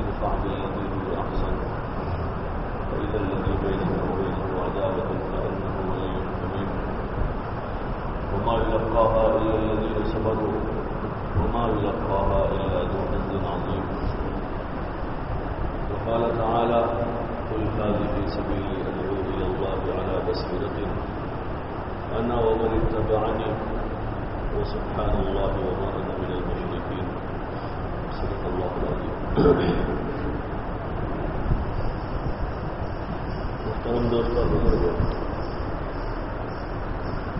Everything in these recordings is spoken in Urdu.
ادفع بالذي هو أحسن فإذا الذي بينه وبينه عداوة كأنه ولي حميم وما يلقاها إلا الذين صبروا. وما يلقاها إلا ذو حظ عظيم. وقال تعالى قل هذه سبيلي أدعو إلى الله على بصيرة. أنا ومن اتبعني. وسبحان الله وما أنا من المشركين. صدق الله العظيم. محترم دوستوں بزرگ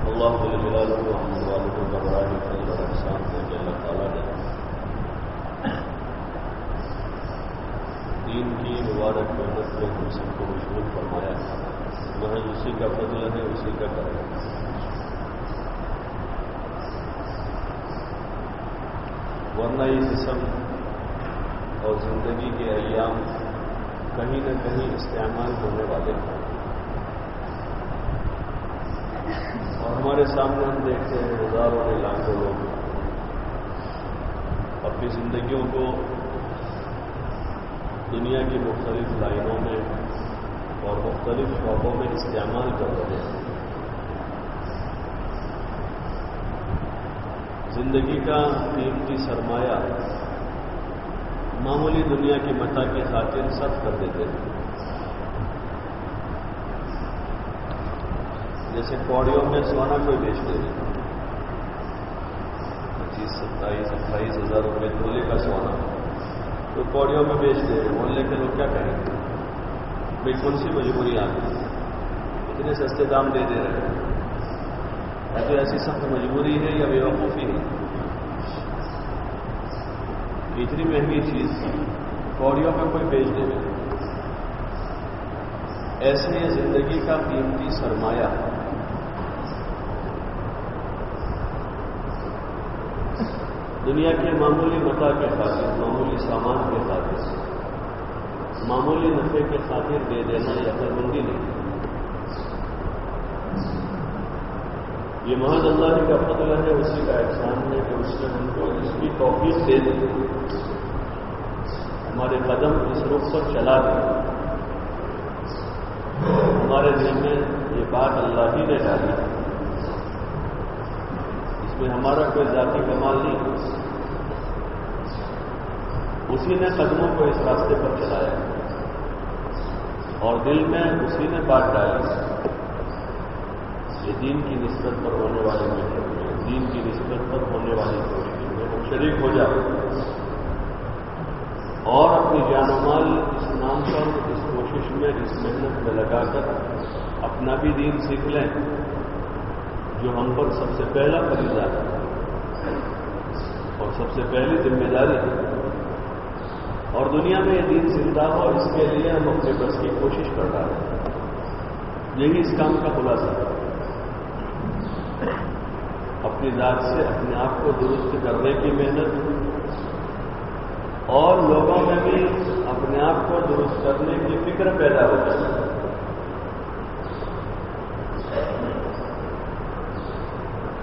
اللہ جل جلالہ ہم والوں کو براہ فضل و احسان ہے کہ اللہ تعالیٰ نے دین کی مبارک محنت میں ہم سب کو مشغول فرمایا محض اسی کا فضل ہے اسی کا کرم ہے ورنہ یہ جسم اور زندگی کے ایام کہیں نہ کہیں استعمال ہونے والے ہیں۔ اور ہمارے سامنے ہم دیکھتے ہیں ہزاروں کے لاکھوں لوگ اپنی زندگیوں کو دنیا کی مختلف لائنوں میں اور مختلف شعبوں میں استعمال کر رہے ہیں۔ زندگی کا قیمتی سرمایہ معمولی دنیا کی متا کی خاطر سب کر دیتے ہیں۔ جیسے کوڑیوں میں سونا کوئی بیچتے ہیں پچیس، ستائیس، اٹھائیس ہزار روپئے تولے کا سونا۔ تو کوڑیوں میں بیچتے ہیں۔ محلے کے لوگ کیا کہیں گے بھائی، کون سی مجبوری آ گئی؟ اتنے سستے دام دے دے رہے ہیں۔ تو ایسی سخت مجبوری ہے یا بے وقوفی ہے۔ اتنی مہنگی چیز کوڑیوں میں کوئی بیچ دے ایسے یہ زندگی کا قیمتی سرمایہ۔ دنیا کے معمولی متا کے خاطر، معمولی سامان کے خاطر۔ معمولی نفے کے خاطر دے دینا یہ عقل نہیں۔ یہ محض اللہ کا فضل ہے اسی کا احسان ہے کہ اس نے ہم کو اس کی توفیق دے دی ہمارے قدم اس رخ پر چلا دیا۔ ہمارے دل میں یہ بات اللہ ہی نے ڈالی۔ اس میں ہمارا کوئی ذاتی کمال نہیں۔ اسی نے قدموں کو اس راستے پر چلایا اور دل میں اسی نے بات ڈالی۔ یہ دین کی نسبت پر ہونے والے محنت میں دین کی نسبت پر ہونے والی کوشش میں ہم شریک ہو جائیں اور اپنی جان و مال اس نام پر، اس کوشش میں، اس محنت میں لگا کر اپنا بھی دین سیکھ لیں، جو ہم پر سب سے پہلا فریضہ ہے۔ اور سب سے پہلی ذمہ داری ہے۔ اور دنیا میں یہ دین زندہ ہو اس کے لیے ہم اپنے بس کی کوشش کر رہے ہیں۔ یہی اس کام کا خلاصہ ہے۔ اپنی ذات سے اپنے آپ کو درست کرنے کی محنت۔ اور لوگوں میں بھی اپنے آپ کو درست کرنے کی فکر پیدا ہو جائے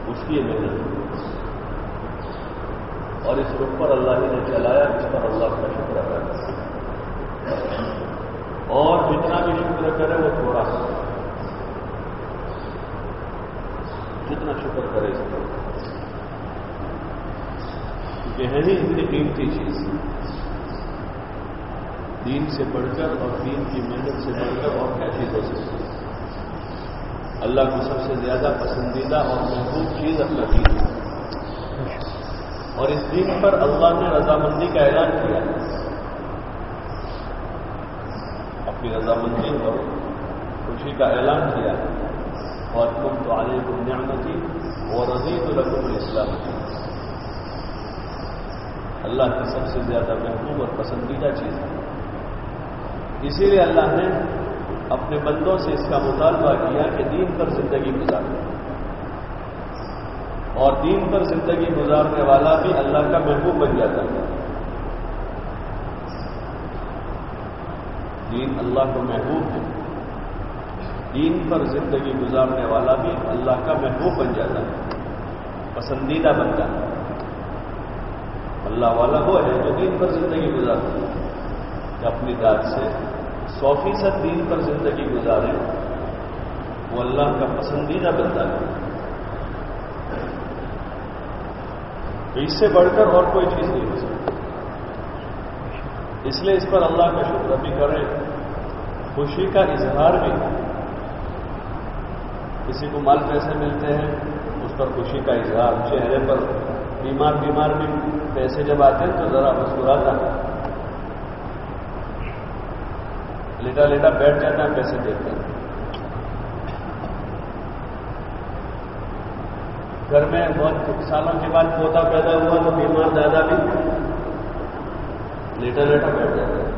اس کی محنت۔ اور اس رخ پر اللہ ہی نے چلایا اس پر اللہ کا شکر ادا کرے اور جتنا بھی شکر کرے، وہ تھوڑا۔ جتنا شکر کرے اس پر؟ کیونکہ ہے اتنی قیمتی چیز۔ دین سے بڑھ کر اور دین کی محنت سے بڑھ کر اور کیا چیز ہو سکتی اللہ کو سب سے زیادہ پسندیدہ اور محبوب چیز اپنا دین ہے۔ اور اس دین پر اللہ نے رضامندی کا اعلان کیا۔ اپنی رضامندی اور خوشی کا اعلان کیا۔ اور تم تو علیکم نعمتی اور رضیت لکم الاسلام. اللہ کی سب سے زیادہ محبوب اور پسندیدہ چیز ہے. اسی لیے اللہ نے اپنے بندوں سے اس کا مطالبہ کیا کہ دین پر زندگی گزارے اور دین پر زندگی گزارنے والا بھی اللہ کا محبوب بن جاتا ہے. دین اللہ کو محبوب دین پر زندگی گزارنے والا بھی اللہ کا محبوب بن جاتا ہے۔ پسندیدہ بن جاتا ہے اللہ والا وہ ہے جو دین پر زندگی گزارتا ہے۔ کہ اپنی ذات سے سو فیصد دین پر زندگی گزارے۔ وہ اللہ کا پسندیدہ بنتا ہے۔ تو اس سے بڑھ کر اور کوئی چیز نہیں ہو سکتی۔ اس لیے اس پر اللہ کا شکر بھی کریں۔ خوشی کا اظہار بھی۔ کسی کو مال پیسے ملتے ہیں، اس پر خوشی کا اظہار، چہرے پر بیمار بیمار بھی پیسے جب آتے ہیں تو ذرا مسکراتا ہے۔ لیٹا لیٹا بیٹھ جاتا ہے، پیسے دیتے ہیں گھر میں بہت سالوں کے بعد پوتا پیدا ہوا تو بیمار دادا بھی لیٹا لیٹا بیٹھ جاتا ہے۔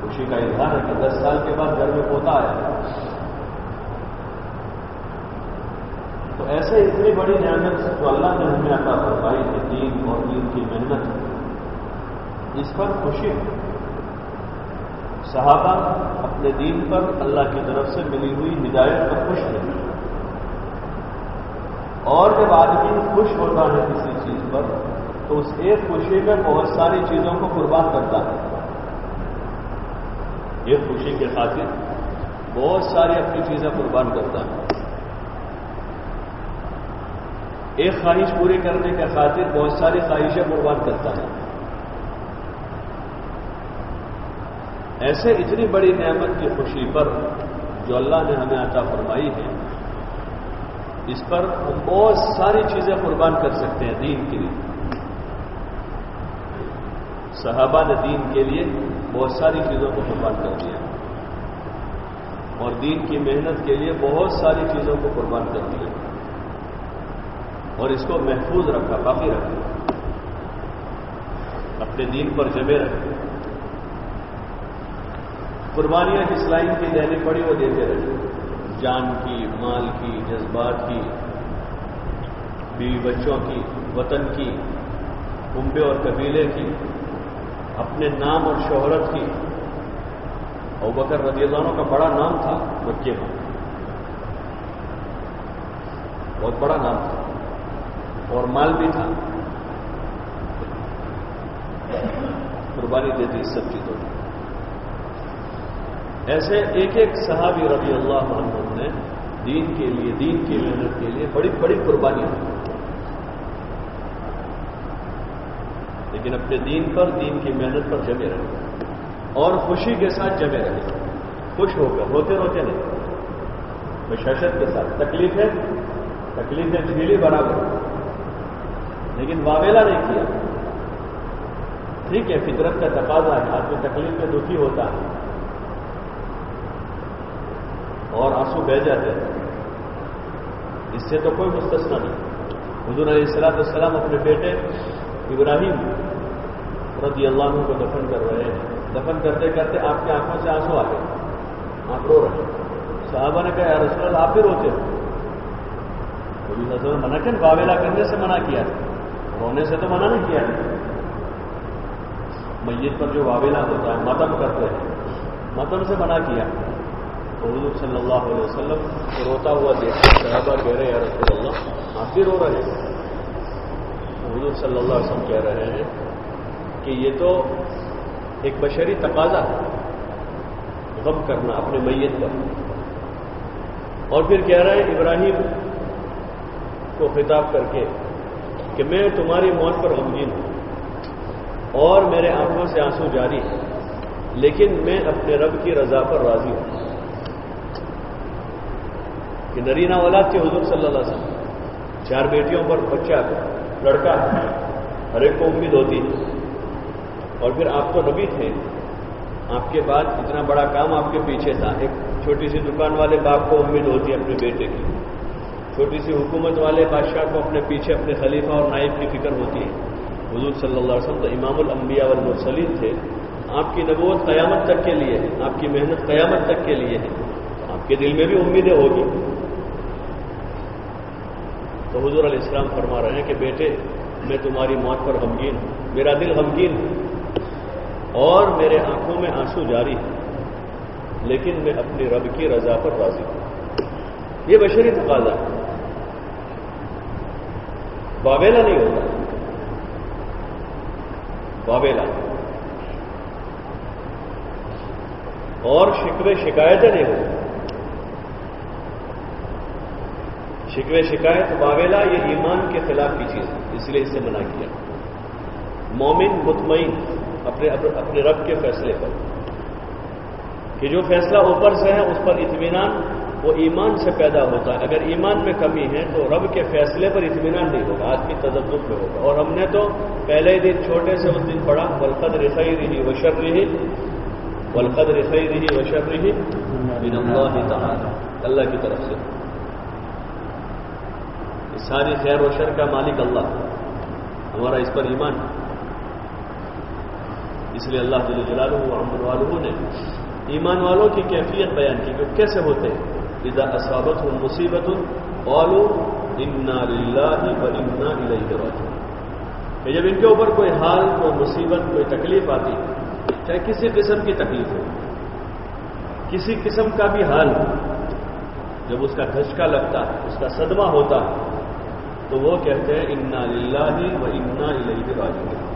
خوشی کا اظہار ہے کہ دس سال کے بعد گھر میں پوتا آیا تو ایسے اتنی بڑی نعمت جو اللہ نے ہمیں عطا فرمائی کہ دین اور دین کی محنت اس پر خوشی صحابہ اپنے دین پر اللہ کی طرف سے ملی ہوئی ہدایت پر خوش ہیں اور جب آدمی خوش ہوتا ہے کسی چیز پر، تو اس ایک خوشی میں بہت ساری چیزوں کو قربان کرتا ہے۔ ایک خوشی کے خاطر بہت ساری اپنی چیزیں قربان کرتا ہے۔ ایک خواہش پوری کرنے کے خاطر بہت ساری خواہشیں قربان کرتا ہے۔ ایسے اتنی بڑی نعمت کی خوشی پر جو اللہ نے ہمیں عطا فرمائی ہے، اس پر ہم بہت ساری چیزیں قربان کر سکتے ہیں دین کے لیے۔ صحابہ نے دین کے لیے بہت ساری چیزوں کو قربان کر دیا۔ اور دین کی محنت کے لیے بہت ساری چیزوں کو قربان کر دیا۔ اور اس کو محفوظ رکھا، باقی رکھا۔ اپنے دین پر جمے رکھے قربانیاں جس لائن کی دینی پڑی وہ دیتے رہے۔ جان کی، مال کی، جذبات کی، بیوی بچوں کی، وطن کی کنبے اور قبیلے کی، اپنے نام اور شہرت کی۔ اور بکر رضی اللہ عنہ کا بڑا نام تھا، بچے میں بہت بڑا نام تھا۔ اور مال بھی تھا۔ قربانی دیتی اس سب چیزوں کی۔ ایسے ایک ایک صحابی رضی اللہ عنہ نے دین کے لیے، دین کی محنت کے لیے بڑی بڑی قربانی دی۔ لیکن اپنے دین پر، دین کی محنت پر جمے رہے۔ اور خوشی کے ساتھ جمے رہے۔ خوش ہو کر، روتے روتے نہیں۔ بشاشت کے ساتھ تکلیف ہے تکلیف ہے جھیلی برابر لیکن واویلا نہیں کیا۔ ٹھیک ہے، فطرت کا تقاضا ہے، آدمی تکلیف میں دکھی ہوتا ہے۔ اور آنسو بہ جاتے ہیں۔ اس سے تو کوئی مستثنا نہیں۔ حضور علیہ السلام السلام اپنے بیٹے ابراہیم رضی اللہ عنہ کو دفن کر رہے ہیں۔ دفن کرتے کرتے آپ کی آنکھوں سے آنسو آ گئے۔ آپ رو رہے صحابہ نے کہا رسول اللہ، آپ بھی روتے ہو۔ منع کیا باویلا کرنے سے منع کیا رونے سے تو منع نہیں کیا میت پر جو واویلا ہوتا ہے متم کرتے ہیں۔ متم سے منع کیا۔ تو حضور صلی اللہ علیہ وسلم روتا ہوا دیکھتے صحابہ کہہ رہے ہیں رسول اللہ، آپ بھی رو رہے ہیں۔ حضور صلی اللہ علیہ وسلم کہہ رہے ہیں کہ یہ تو ایک بشری تقاضا ہے۔ غم کرنا اپنے میت پر۔ اور پھر کہہ رہے ہیں، ابراہیم کو خطاب کر کے کہ میں تمہاری موت پر غمگین ہوں اور میرے آنکھوں سے آنسو جاری ہے لیکن میں اپنے رب کی رضا پر راضی ہوں۔ کہ نرینا اولاد کے حضور صلی اللہ علیہ وسلم، چار بیٹیوں پر بچہ، لڑکا، ہر ایک کو امید ہوتی اور پھر آپ تو نبی تھے، آپ کے بعد اتنا بڑا کام آپ کے پیچھے تھا۔ ایک چھوٹی سی دکان والے باپ کو امید ہوتی ہے اپنے بیٹے کی۔ چھوٹی سی حکومت والے بادشاہ کو اپنے پیچھے اپنے خلیفہ اور نائب کی فکر ہوتی ہے۔ حضور صلی اللہ علیہ وسلم تو امام الانبیاء والمرسلین تھے۔ آپ کی نبوت قیامت تک کے لیے ہے۔ آپ کی محنت قیامت تک کے لیے ہے۔ آپ کے دل میں بھی امیدیں ہوگی۔ تو حضور علیہ السلام فرما رہے ہیں کہ بیٹے، میں تمہاری موت پر غمگین ہوں۔ میرا دل غمگین ہے۔ اور میرے آنکھوں میں آنسو جاری ہے لیکن میں اپنی رب کی رضا پر راضی ہوں۔ یہ بشری تقاضا ہے۔ باویلا نہیں ہوتا۔ باویلا اور شکوے شکایتیں نہیں ہوتی۔ شکوے شکایت باویلا یہ ایمان کے خلاف کی چیز ہے، اس لیے اس سے منع کیا۔ مومن مطمئن اپنے اپنے رب کے فیصلے پر کہ جو فیصلہ اوپر سے ہے، اس پر اطمینان وہ ایمان سے پیدا ہوتا ہے۔ اگر ایمان میں کمی ہے تو رب کے فیصلے پر اطمینان نہیں ہوگا آدمی تجدد میں ہوگا۔ اور ہم نے تو پہلے ہی دن چھوٹے سے اس دن پڑھا ولقد رخی رہی وشر رہی ولقد رخی رہی وشر رہی اللہ کی طرف سے۔ ساری خیر و شر کا مالک اللہ ہمارا اس پر ایمان اس لیے اللہ جل جلالہ احمد والوں نے ایمان والوں کی کیفیت بیان کی کہ کیسے ہوتے ہیں۔ ادا اسابت ہوں مصیبت والو انا للہ و انا الیہ راجعون کہ جب ان کے اوپر کوئی حال، کوئی مصیبت، کوئی تکلیف آتی، چاہے کسی قسم کی تکلیف ہو، کسی قسم کا بھی حال ہو جب اس کا دھچکا لگتا ہے اس کا صدمہ ہوتا ہے تو وہ کہتے ہیں انا للہ و انا الیہ راجعون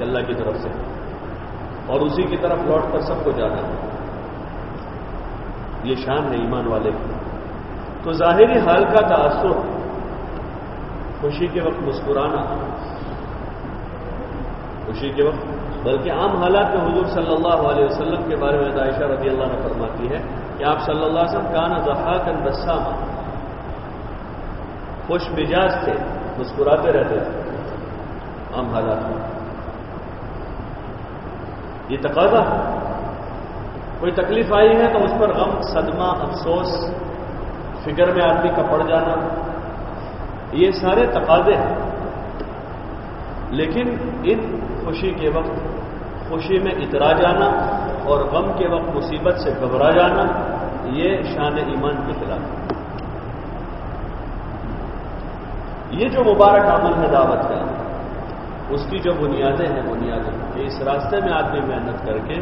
اللہ کی طرف سے، اور اسی کی طرف لوٹ کر سب کو جانا ہے۔ یہ شان ہے ایمان والے کی۔ تو ظاہری حال کا تاثر خوشی کے وقت مسکرانا، خوشی کے وقت، بلکہ عام حالات میں حضور صلی اللہ علیہ وسلم کے بارے میں عائشہ رضی اللہ نے فرماتی ہے کہ آپ صلی اللہ علیہ وسلم کانا ذہاق بسامہ خوش مزاج تھے، مسکراتے رہتے تھے۔ عام حالات میں۔ یہ تقاضا ہے۔ کوئی تکلیف آئی ہے تو اس پر غم، صدمہ، افسوس، فکر میں آدمی کا پڑ جانا، یہ سارے تقاضے ہیں۔ لیکن ان خوشی کے وقت، خوشی میں اترا جانا اور غم کے وقت مصیبت سے گھبرا جانا، یہ شان ایمان کے خلاف۔ ہے یہ جو مبارک عمل ہے دعوت کا، اس کی جو بنیادیں ہیں، بنیادیں اس راستے میں آدمی محنت کر کے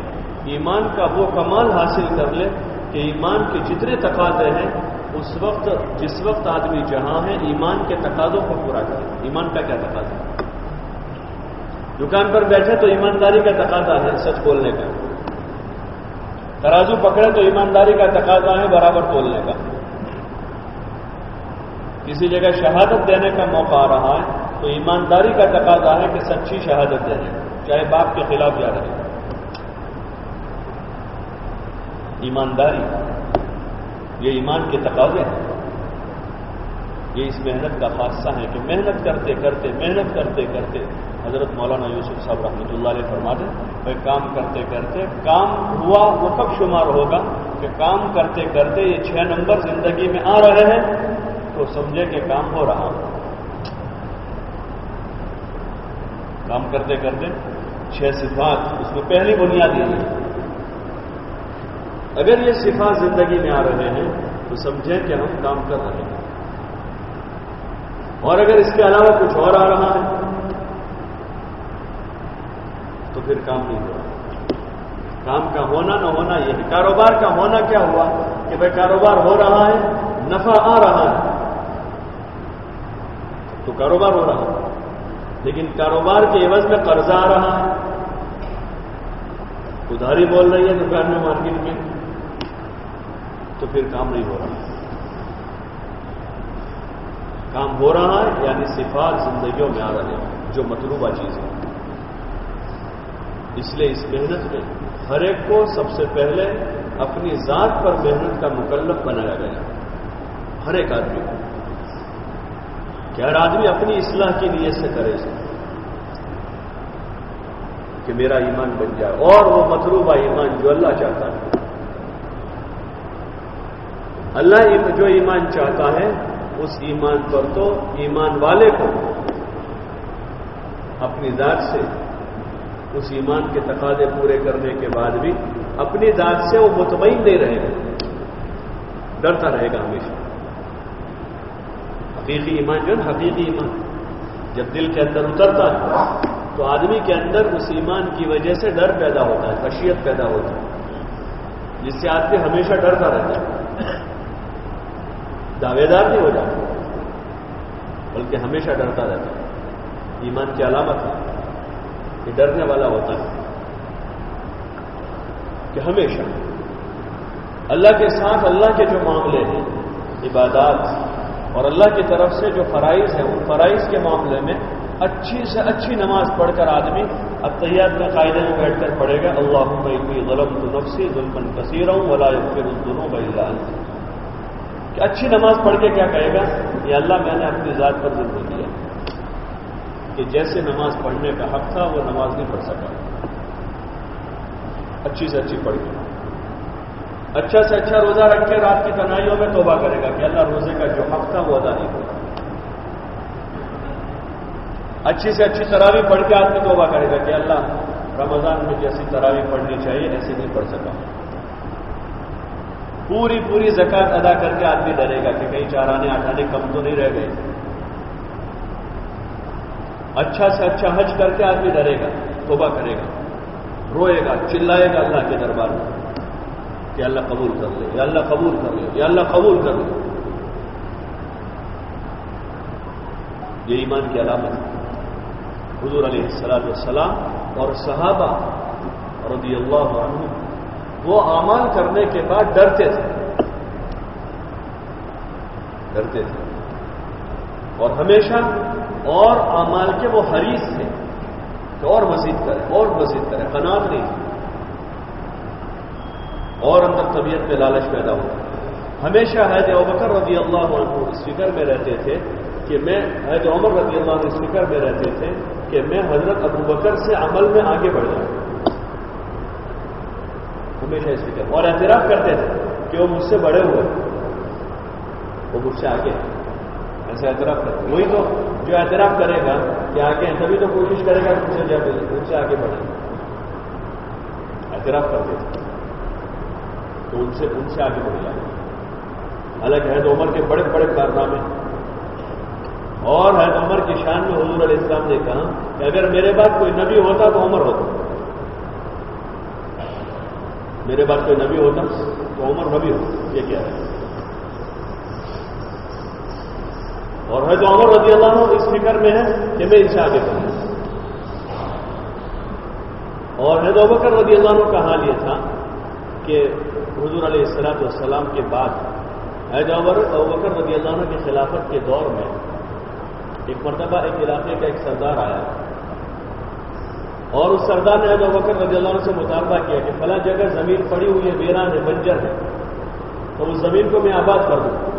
ایمان کا وہ کمال حاصل کر لے کہ ایمان کے جتنے تقاضے ہیں، اس وقت جس وقت آدمی جہاں ہے، ایمان کے تقاضوں کو پورا کرے۔ ایمان کا کیا تقاضا؟ ہے دکان پر بیٹھے تو ایمانداری کا تقاضا ہے سچ بولنے کا۔ ترازو پکڑے تو ایمانداری کا تقاضا ہے برابر تولنے کا۔ کسی جگہ شہادت دینے کا موقع آ رہا ہے تو ایمانداری کا تقاضا ہے کہ سچی شہادت دینے۔ چاہے باپ کے خلاف جا رہے ایمانداری. یہ ایمان کے تقاضے ہیں. یہ اس محنت کا خاصہ ہے کہ محنت کرتے کرتے محنت کرتے کرتے حضرت مولانا یوسف صاحب رحمۃ اللہ علیہ فرما دیں بھائی کام کرتے کرتے کام ہوا وہ کب شمار ہوگا کہ کام کرتے کرتے یہ چھ نمبر زندگی میں آ رہے ہیں تو سمجھے کہ کام ہو رہا کام کرتے کرتے چھ صفات اس میں پہلی بنیاد یہ ہے اگر یہ صفات زندگی میں آ رہے ہیں، تو سمجھیں کہ ہم کام کر رہے ہیں۔ اور اگر اس کے علاوہ کچھ اور آ رہا ہے، تو پھر کام نہیں ہو رہا کام کا ہونا نہ ہونا یہ ہے کاروبار کا ہونا کیا ہوا؟ کہ بھائی کاروبار ہو رہا ہے، نفع آ رہا ہے۔ تو کاروبار ہو رہا ہے۔ لیکن کاروبار کے عوض میں قرضہ آ رہا ہے۔ ادھاری بول رہی ہے دکان میں مارکیٹ میں۔ تو پھر کام نہیں ہو رہا۔ کام ہو رہا ہے یعنی صفات زندگیوں میں آ رہے ہیں، جو مطلوبہ چیز ہے اس لیے اس محنت میں ہر ایک کو سب سے پہلے اپنی ذات پر محنت کا مکلف بنایا گیا۔ ہر ایک آدمی کو۔ کہ ہر آدمی اپنی اصلاح کی نیت سے کرے اسے کہ میرا ایمان بن جائے اور وہ مطلوبہ ایمان جو اللہ چاہتا ہے۔ اللہ جو ایمان چاہتا ہے، اس ایمان پر تو ایمان والے کو اپنی ذات سے، اس ایمان کے تقاضے پورے کرنے کے بعد بھی اپنی ذات سے وہ مطمئن نہیں رہے گا۔ ڈرتا رہے گا ہمیشہ۔ حقیقی ایمان جو ہے حقیقی ایمان۔ جب دل کے اندر اترتا ہے، تو آدمی کے اندر اس ایمان کی وجہ سے ڈر پیدا ہوتا ہے، خشیت پیدا ہوتا ہے، جس سے آدمی ہمیشہ ڈرتا رہتا ہے۔ دعوے دار نہیں ہو جاتا۔ بلکہ ہمیشہ ڈرتا رہتا ہے۔ ایمان کی علامت ہے۔ کہ ڈرنے والا ہوتا ہے۔ کہ ہمیشہ اللہ کے ساتھ اللہ کے جو معاملے ہیں، عبادات، اور اللہ کی طرف سے جو فرائض ہیں، ان فرائض کے معاملے میں اچھی سے اچھی نماز پڑھ کر آدمی اب طیات میں قاعدے میں بیٹھ کر پڑھے گا اللہ غلط نفسی ظلم کثیر ہوں ولا پھر دونوں بھائی کہ اچھی نماز پڑھ کے کیا کہے گا؟ یہ اللہ، میں نے اپنی ذات پر ظلم کیا کہ جیسے نماز پڑھنے کا حق تھا، وہ نماز نہیں پڑھ سکا۔ اچھی سے اچھی پڑھ کے۔ اچھا سے اچھا روزہ رکھ کے رات کی تنہائیوں میں توبہ کرے گا کہ اللہ روزے کا جو حق تھا، وہ ادا نہیں ہوگا اچھی سے اچھی تراوی پڑھ کے آدمی توبہ کرے گا کہ اللہ، رمضان میں جیسی تراوی پڑھنی چاہیے ایسی نہیں پڑھ سکا۔ پوری پوری زکات ادا کر کے آدمی ڈرے گا کہ کہیں چار آنے آٹھ آنے کم تو نہیں رہ گئے۔ اچھا سے اچھا حج کر کے آدمی ڈرے گا، توبہ کرے گا، روئے گا، چلائے گا اللہ کے دربار میں۔ کہ اللہ قبول کر لے، یا اللہ قبول کر لے، یا اللہ قبول کر لے۔ یہ ایمان کی علامت ہے۔ حضور علیہ السلام والسلام اور صحابہ رضی اللہ عنہ وہ اعمال کرنے کے بعد ڈرتے تھے۔ ڈرتے تھے۔ اور ہمیشہ اور اعمال کے وہ حریث تھے۔ کہ اور مزید کرے اور مزید کرے قناعت نہیں اور اندر طبیعت میں لالچ پیدا ہوا ہمیشہ حید اوبکر رضی اللہ عنہ اس فکر میں رہتے تھے کہ میں حید عمر رضی اللہ عنہ اس فکر میں رہتے تھے کہ میں حضرت ابو بکر سے عمل میں آگے بڑھ جاؤں۔ ہمیشہ اس فکر اور اعتراف کرتے تھے کہ وہ مجھ سے بڑے ہوئے وہ مجھ سے آگے ایسا اعتراف کرتے وہی تو جو اعتراف کرے گا کہ آگے ہیں، تبھی تو کوشش کرے گا کہ جب ان سے آگے بڑھے۔ اعتراف کرتے تھے۔ تو ان سے ان سے آگے بڑھ جائے حالانکہ حید عمر کے بڑے بڑے کارنامے اور حید عمر کی شان میں حضور علیہ السلام نے کہا کہ اگر میرے بعد کوئی نبی ہوتا تو عمر ہوتا۔ میرے بعد کوئی نبی ہوتا تو عمر نبی ہوتا یہ کیا ہے؟ اور ہے جو عمر رضی اللہ عنہ اس فکر میں ہے کہ میں ان سے آگے بڑھوں اور حید بکر رضی اللہ عنہ کا حال یہ تھا کہ حضور علیہ السلاط والسلام کے بعد حید عمر بکر رضی اللہ عنہ کی خلافت کے دور میں ایک مرتبہ ایک علاقے کا ایک سردار آیا۔ اور اس سردار نے حید بکر رضی اللہ عنہ سے مطالبہ کیا کہ فلاں جگہ زمین پڑی ہوئی ہے ویران ہے بنجر ہے۔ تو اس زمین کو میں آباد کر دوں۔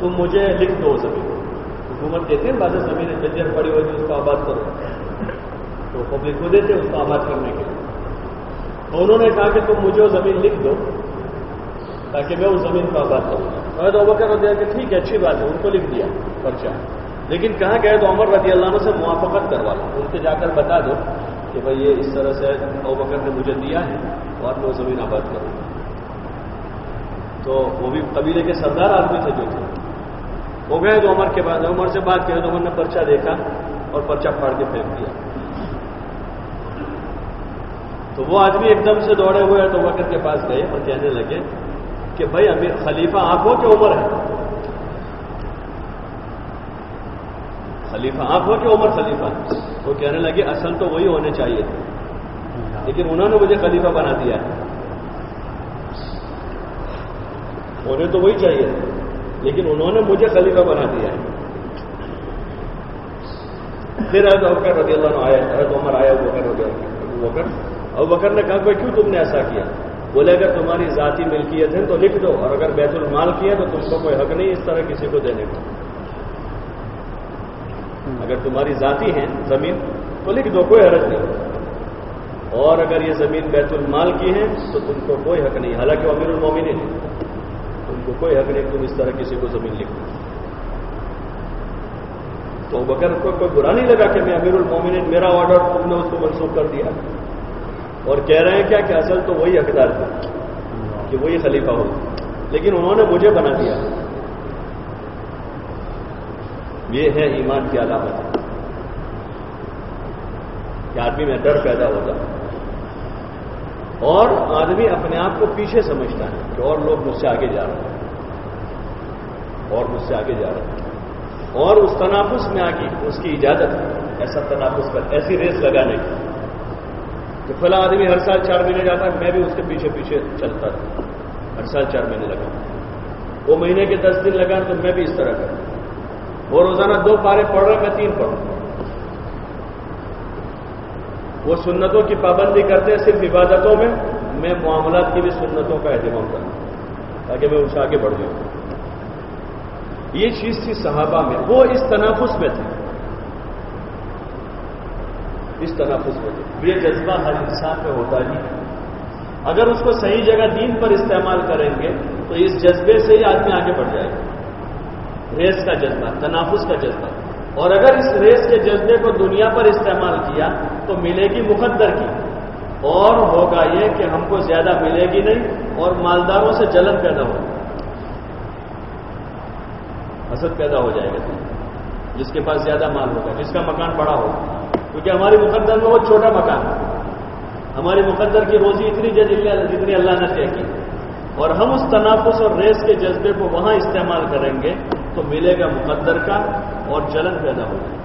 تم مجھے لکھ دو زمین حکومت کہتے ہیں بازار زمینیں بنجر پڑی ہوئی تھی اس کو آباد کرو۔ تو پبلک کو دیتے اس کو آباد کرنے کے لیے۔ تو انہوں نے کہا کہ تم مجھے وہ زمین لکھ دو تاکہ میں اس زمین کو آباد کروں۔ میں تو ابکر رضی اللہ کہ ٹھیک ہے، اچھی بات ہے، ان کو لکھ دیا پرچہ۔ لیکن کہاں گئے تو عمر رضی اللہ عنہ سے موافقت کروا لو، ان سے جا کر بتا دو۔ کہ بھائی یہ اس طرح سے ابکر نے مجھے دیا ہے اور میں وہ زمین آباد کروں تو وہ بھی قبیلے کے سردار آدمی تھے جو تھے۔ وہ گئے تو عمر کے بعد، عمر سے بات کی تو عمر نے پرچہ دیکھا اور پرچہ پھاڑ کے پھینک دیا۔ تو وہ آدمی ایک دم سے دوڑے ہوئے تو وقت کے پاس گئے اور کہنے لگے کہ بھائی امیر خلیفہ آپ ہو کہ عمر ہے؟ خلیفہ آپ ہو کہ عمر خلیفہ؟ وہ کہنے لگے، اصل تو وہی ہونے چاہیے تھے۔ لیکن انہوں نے مجھے خلیفہ بنا دیا ہے۔ ہونے تو وہی چاہیے تھے، لیکن انہوں نے مجھے خلیفہ بنا دیا ہے۔ پھر حضرت ابکر رضی اللہ عنہ آیا حضرت عمر آیا بکر رضی اللہ بکر۔ ابو بکر نے کہا کہ کیوں تم نے ایسا کیا؟ بولے، اگر تمہاری ذاتی ملکیت ہے تو لکھ دو، اور اگر بیت المال کی ہے تو تم کو کوئی حق نہیں اس طرح کسی کو دینے کا اگر تمہاری ذاتی ہے زمین، تو لکھ دو، کوئی حرج نہیں۔ اور اگر یہ زمین بیت المال کی ہے تو تم کو کوئی حق نہیں۔ حالانکہ امیر المومن ہے کو کوئی حق نہیں تم اس طرح کسی کو زمین لکھ تو بکر کو کوئی برا نہیں لگا کہ میں امیر المومن میرا آرڈر تم نے اس کو منسوخ کر دیا۔ اور کہہ رہے ہیں کیا کہ اصل تو وہی حقدار تھا کہ وہی خلیفہ ہو۔ لیکن انہوں نے مجھے بنا دیا۔ یہ ہے ایمان کی علامت کہ آدمی میں ڈر پیدا ہوتا اور آدمی اپنے آپ کو پیچھے سمجھتا ہے کہ اور لوگ مجھ سے آگے جا رہے ہیں۔ اور مجھ سے آگے جا رہے ہیں۔ اور اس تنافس میں آگے، اس کی اجازت ہے۔ ایسا تنافس کر ایسی ریس لگانے کی۔ کہ فلاں آدمی ہر سال چار مہینے جاتا ہے، میں بھی اس کے پیچھے پیچھے چلتا تھا ہر سال چار مہینے لگا۔ وہ مہینے کے دس دن لگا تو میں بھی اس طرح کروں وہ روزانہ دو پارے پڑھ رہے میں تین پڑھوں وہ سنتوں کی پابندی کرتے ہیں، صرف عبادتوں میں میں معاملات کی بھی سنتوں کا اہتمام کروں تاکہ میں اسے آگے بڑھ جاؤں۔ یہ چیز تھی صحابہ میں، وہ اس تنافس میں تھے۔ اس تنافس میں تھے۔ یہ جذبہ ہر انسان میں ہوتا ہی اگر اس کو صحیح جگہ دین پر استعمال کریں گے، تو اس جذبے سے ہی آدمی آگے بڑھ جائے گا۔ ریس کا جذبہ، تنافس کا جذبہ۔ اور اگر اس ریس کے جذبے کو دنیا پر استعمال کیا، تو ملے گی مقدر کی۔ اور ہوگا یہ کہ ہم کو زیادہ ملے گی نہیں اور مالداروں سے جلن پیدا ہوگی حسد پیدا ہو جائے گا۔ جس کے پاس زیادہ مال ہوگا، جس کا مکان بڑا ہوگا۔ کیونکہ ہماری مقدر میں وہ چھوٹا مکان۔ ہے ہماری مقدر کی روزی اتنی جتنی اللہ نے طے کی۔ اور ہم اس تنافس اور ریس کے جذبے کو وہاں استعمال کریں گے تو ملے گا مقدر کا اور جلن پیدا ہو جائے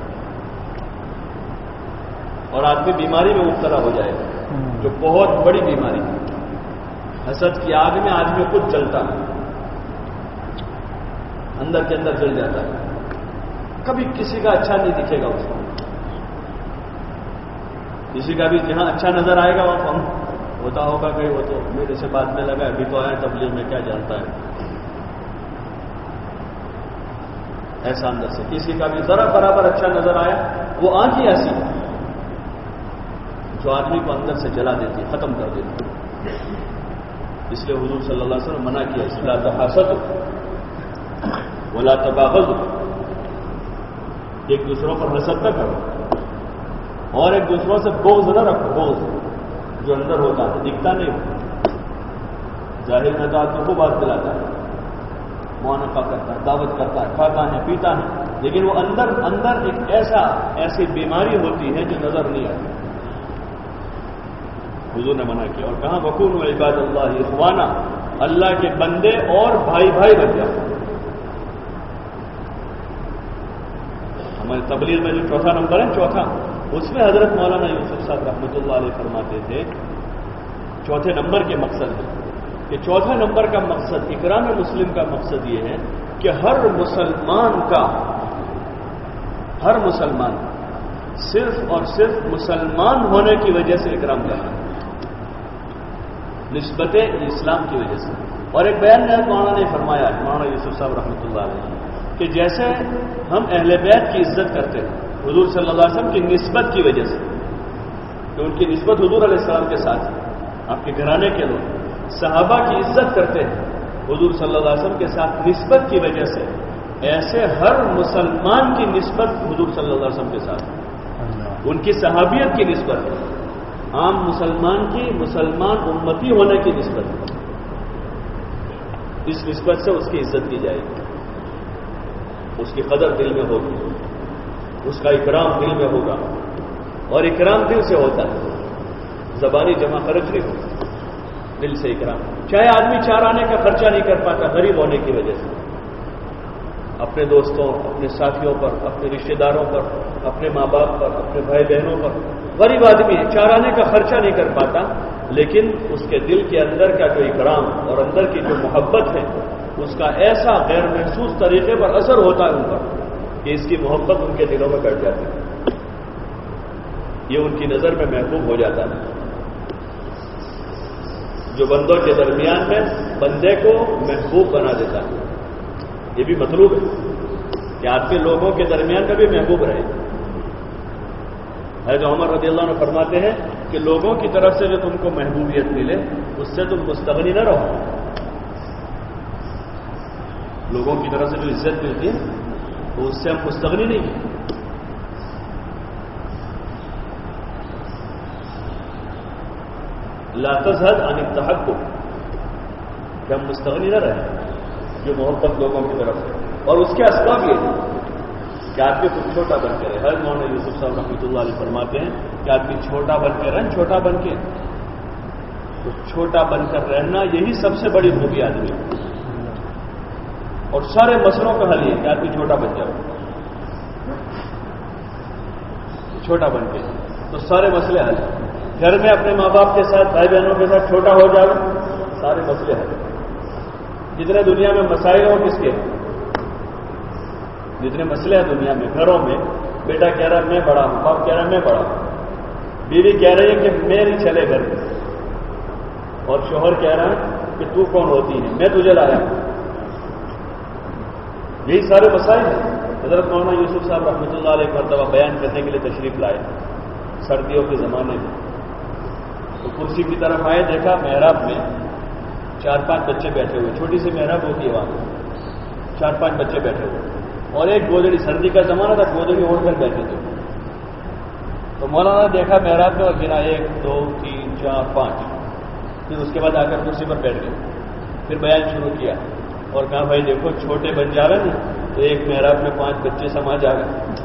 اور آدمی بیماری میں مبتلا ہو جائے گا، جو بہت بڑی بیماری ہے۔ حسد کی آگ میں آدمی خود جلتا ہے۔ اندر کے اندر جل جاتا ہے۔ کبھی کسی کا اچھا نہیں دکھے گا اس کو۔ کسی کا بھی جہاں اچھا نظر آئے گا، وہاں ہوتا ہوگا کہ وہ تو میرے سے بات میں لگا ابھی تو آیا تبلیغ میں کیا جانتا ہے؟ ایسا اندر سے۔ کسی کا بھی ذرا برابر اچھا نظر آیا، وہ آنکھ ہی ایسی جو آدمی کو اندر سے جلا دیتی، ختم کر دیتی۔ اس لیے حضور صلی اللہ علیہ وسلم منع کیا، اس لا تحاسد ولا تباغض ایک دوسروں پر حسد نہ کرو۔ اور ایک دوسروں سے بوز نہ رکھو بوز جو اندر ہوتا ہے، دکھتا نہیں۔ ظاہر میں تو آدمی کو بات دلاتا ہے۔ معانفہ کرتا ہے، دعوت کرتا ہے، کھاتا ہے، پیتا ہے۔ لیکن وہ اندر اندر ایک ایسا، ایسی بیماری ہوتی ہے جو نظر نہیں آتی۔ حضور نے منع کیا، اور کہاں بکون و عباد اللہ اخوانہ اللہ کے بندے اور بھائی بھائی بن جاتے ہمارے تبلیغ میں جو چوتھا نمبر ہے، چوتھا۔ اس میں حضرت مولانا یوسف صاحب رحمۃ اللہ علیہ فرماتے تھے، چوتھے نمبر کے مقصد میں کہ چوتھا نمبر کا مقصد اکرام مسلم کا مقصد یہ ہے کہ ہر مسلمان کا، ہر مسلمان صرف اور صرف مسلمان ہونے کی وجہ سے اکرام کرنا نسبت اسلام کی وجہ سے۔ اور ایک بیان میں مولانا نے فرمایا، مولانا یوسف صاحب رحمۃ اللہ علیہ، کہ جیسے ہم اہل بیت کی عزت کرتے ہیں حضور صلی اللہ علیہ وسلم کی نسبت کی وجہ سے کہ ان کی نسبت حضور علیہ السلام کے ساتھ آپ کے گھرانے کے لوگ صحابہ کی عزت کرتے ہیں۔ حضور صلی اللہ علیہ وسلم کے ساتھ نسبت کی وجہ سے ایسے ہر مسلمان کی نسبت حضور صلی اللہ علیہ وسلم کے ساتھ ان کی صحابیت کی نسبت عام مسلمان کی مسلمان امتی ہونے کی نسبت اس نسبت سے اس کی عزت کی جائے گی۔ اس کی قدر دل میں ہوگی۔ اس کا اکرام دل میں ہوگا اور اکرام دل سے ہوتا ہے۔ زبانی جمع خرچ نہیں ہوتا۔ دل سے اکرام۔ چاہے آدمی چار آنے کا خرچہ نہیں کر پاتا، غریب ہونے کی وجہ سے۔ اپنے دوستوں، اپنے ساتھیوں پر، اپنے رشتے داروں پر، اپنے ماں باپ پر، اپنے بھائی بہنوں پر۔ غریب آدمی چار آنے کا خرچہ نہیں کر پاتا، لیکن اس کے دل کے اندر کا جو اکرام اور اندر کی جو محبت ہے، اس کا ایسا غیر محسوس طریقے پر اثر ہوتا ہے ان پر۔ کہ اس کی محبت ان کے دلوں میں کٹ جاتی ہے۔ یہ ان کی نظر میں محبوب ہو جاتا ہے۔ جو بندوں کے درمیان میں بندے کو محبوب بنا دیتا ہے۔ یہ بھی مطلوب ہے کہ آپ کے لوگوں کے درمیان میں بھی محبوب رہے۔ ہے جو عمر رضی اللہ عنہ فرماتے ہیں کہ لوگوں کی طرف سے جو تم کو محبوبیت ملے، اس سے تم مستغنی نہ رہو۔ لوگوں کی طرف سے جو عزت ملتی ہے تو اس سے ہم مستغنی نہیں ہیں۔ لاتزد عن التحق کو کہ ہم مستغنی نہ رہیں جو محبت لوگوں کی طرف سے اور اس کے اسباب یہ ہیں کہ آدمی خود چھوٹا بن کے رہے۔ ہر مولانا یوسف صاحب رحمۃ اللہ علیہ فرماتے ہیں کہ آدمی چھوٹا بن کے رہیں چھوٹا بن کے۔ تو چھوٹا بن کر رہنا یہی سب سے بڑی خوبی آدمی اور سارے مسئلوں کا حل یہ کہ آدمی چھوٹا بن جائے۔ چھوٹا بن کے۔ تو سارے مسئلے حل۔ گھر میں اپنے ماں باپ کے ساتھ، بھائی بہنوں کے ساتھ چھوٹا ہو جائے سارے مسئلے حل۔ جتنے دنیا میں مسائل ہو کس کے؟ جتنے مسئلے ہیں دنیا میں، گھروں میں۔ بیٹا کہہ رہا ہے، میں بڑا ہوں۔ باپ کہہ رہا ہے، میں بڑا ہوں۔ بیوی کہہ رہی ہے کہ میں نہیں چلے گھر۔ میں اور شوہر کہہ رہا ہے کہ تو کون ہوتی ہے؟ میں تجھے لایا ہوں۔ یہی سارے مسائل ہیں۔ حضرت مولانا یوسف صاحب رحمۃ اللہ علیہ مرتبہ بیان کرنے کے لیے تشریف لائے۔ سردیوں کے زمانے میں۔ تو کرسی کی طرف آئے، دیکھا محراب میں چار پانچ بچے بیٹھے ہوئے۔ چھوٹی سی محراب ہوتی ہے وہاں۔ چار پانچ بچے بیٹھے ہوئے۔ اور ایک گودڑی، سردی کا زمانہ تھا، گودڑی اوڑھ کر بیٹھے تھے۔ تو مولانا نے دیکھا محراب میں اور گنا ایک، دو، تین، چار، پانچ۔ پھر اس کے بعد آ کر کرسی پر بیٹھ گئے۔ پھر بیان شروع کیا۔ اور کہا بھائی دیکھو چھوٹے بن جا رہے نا تو ایک محراب میں پانچ بچے سما جا گئے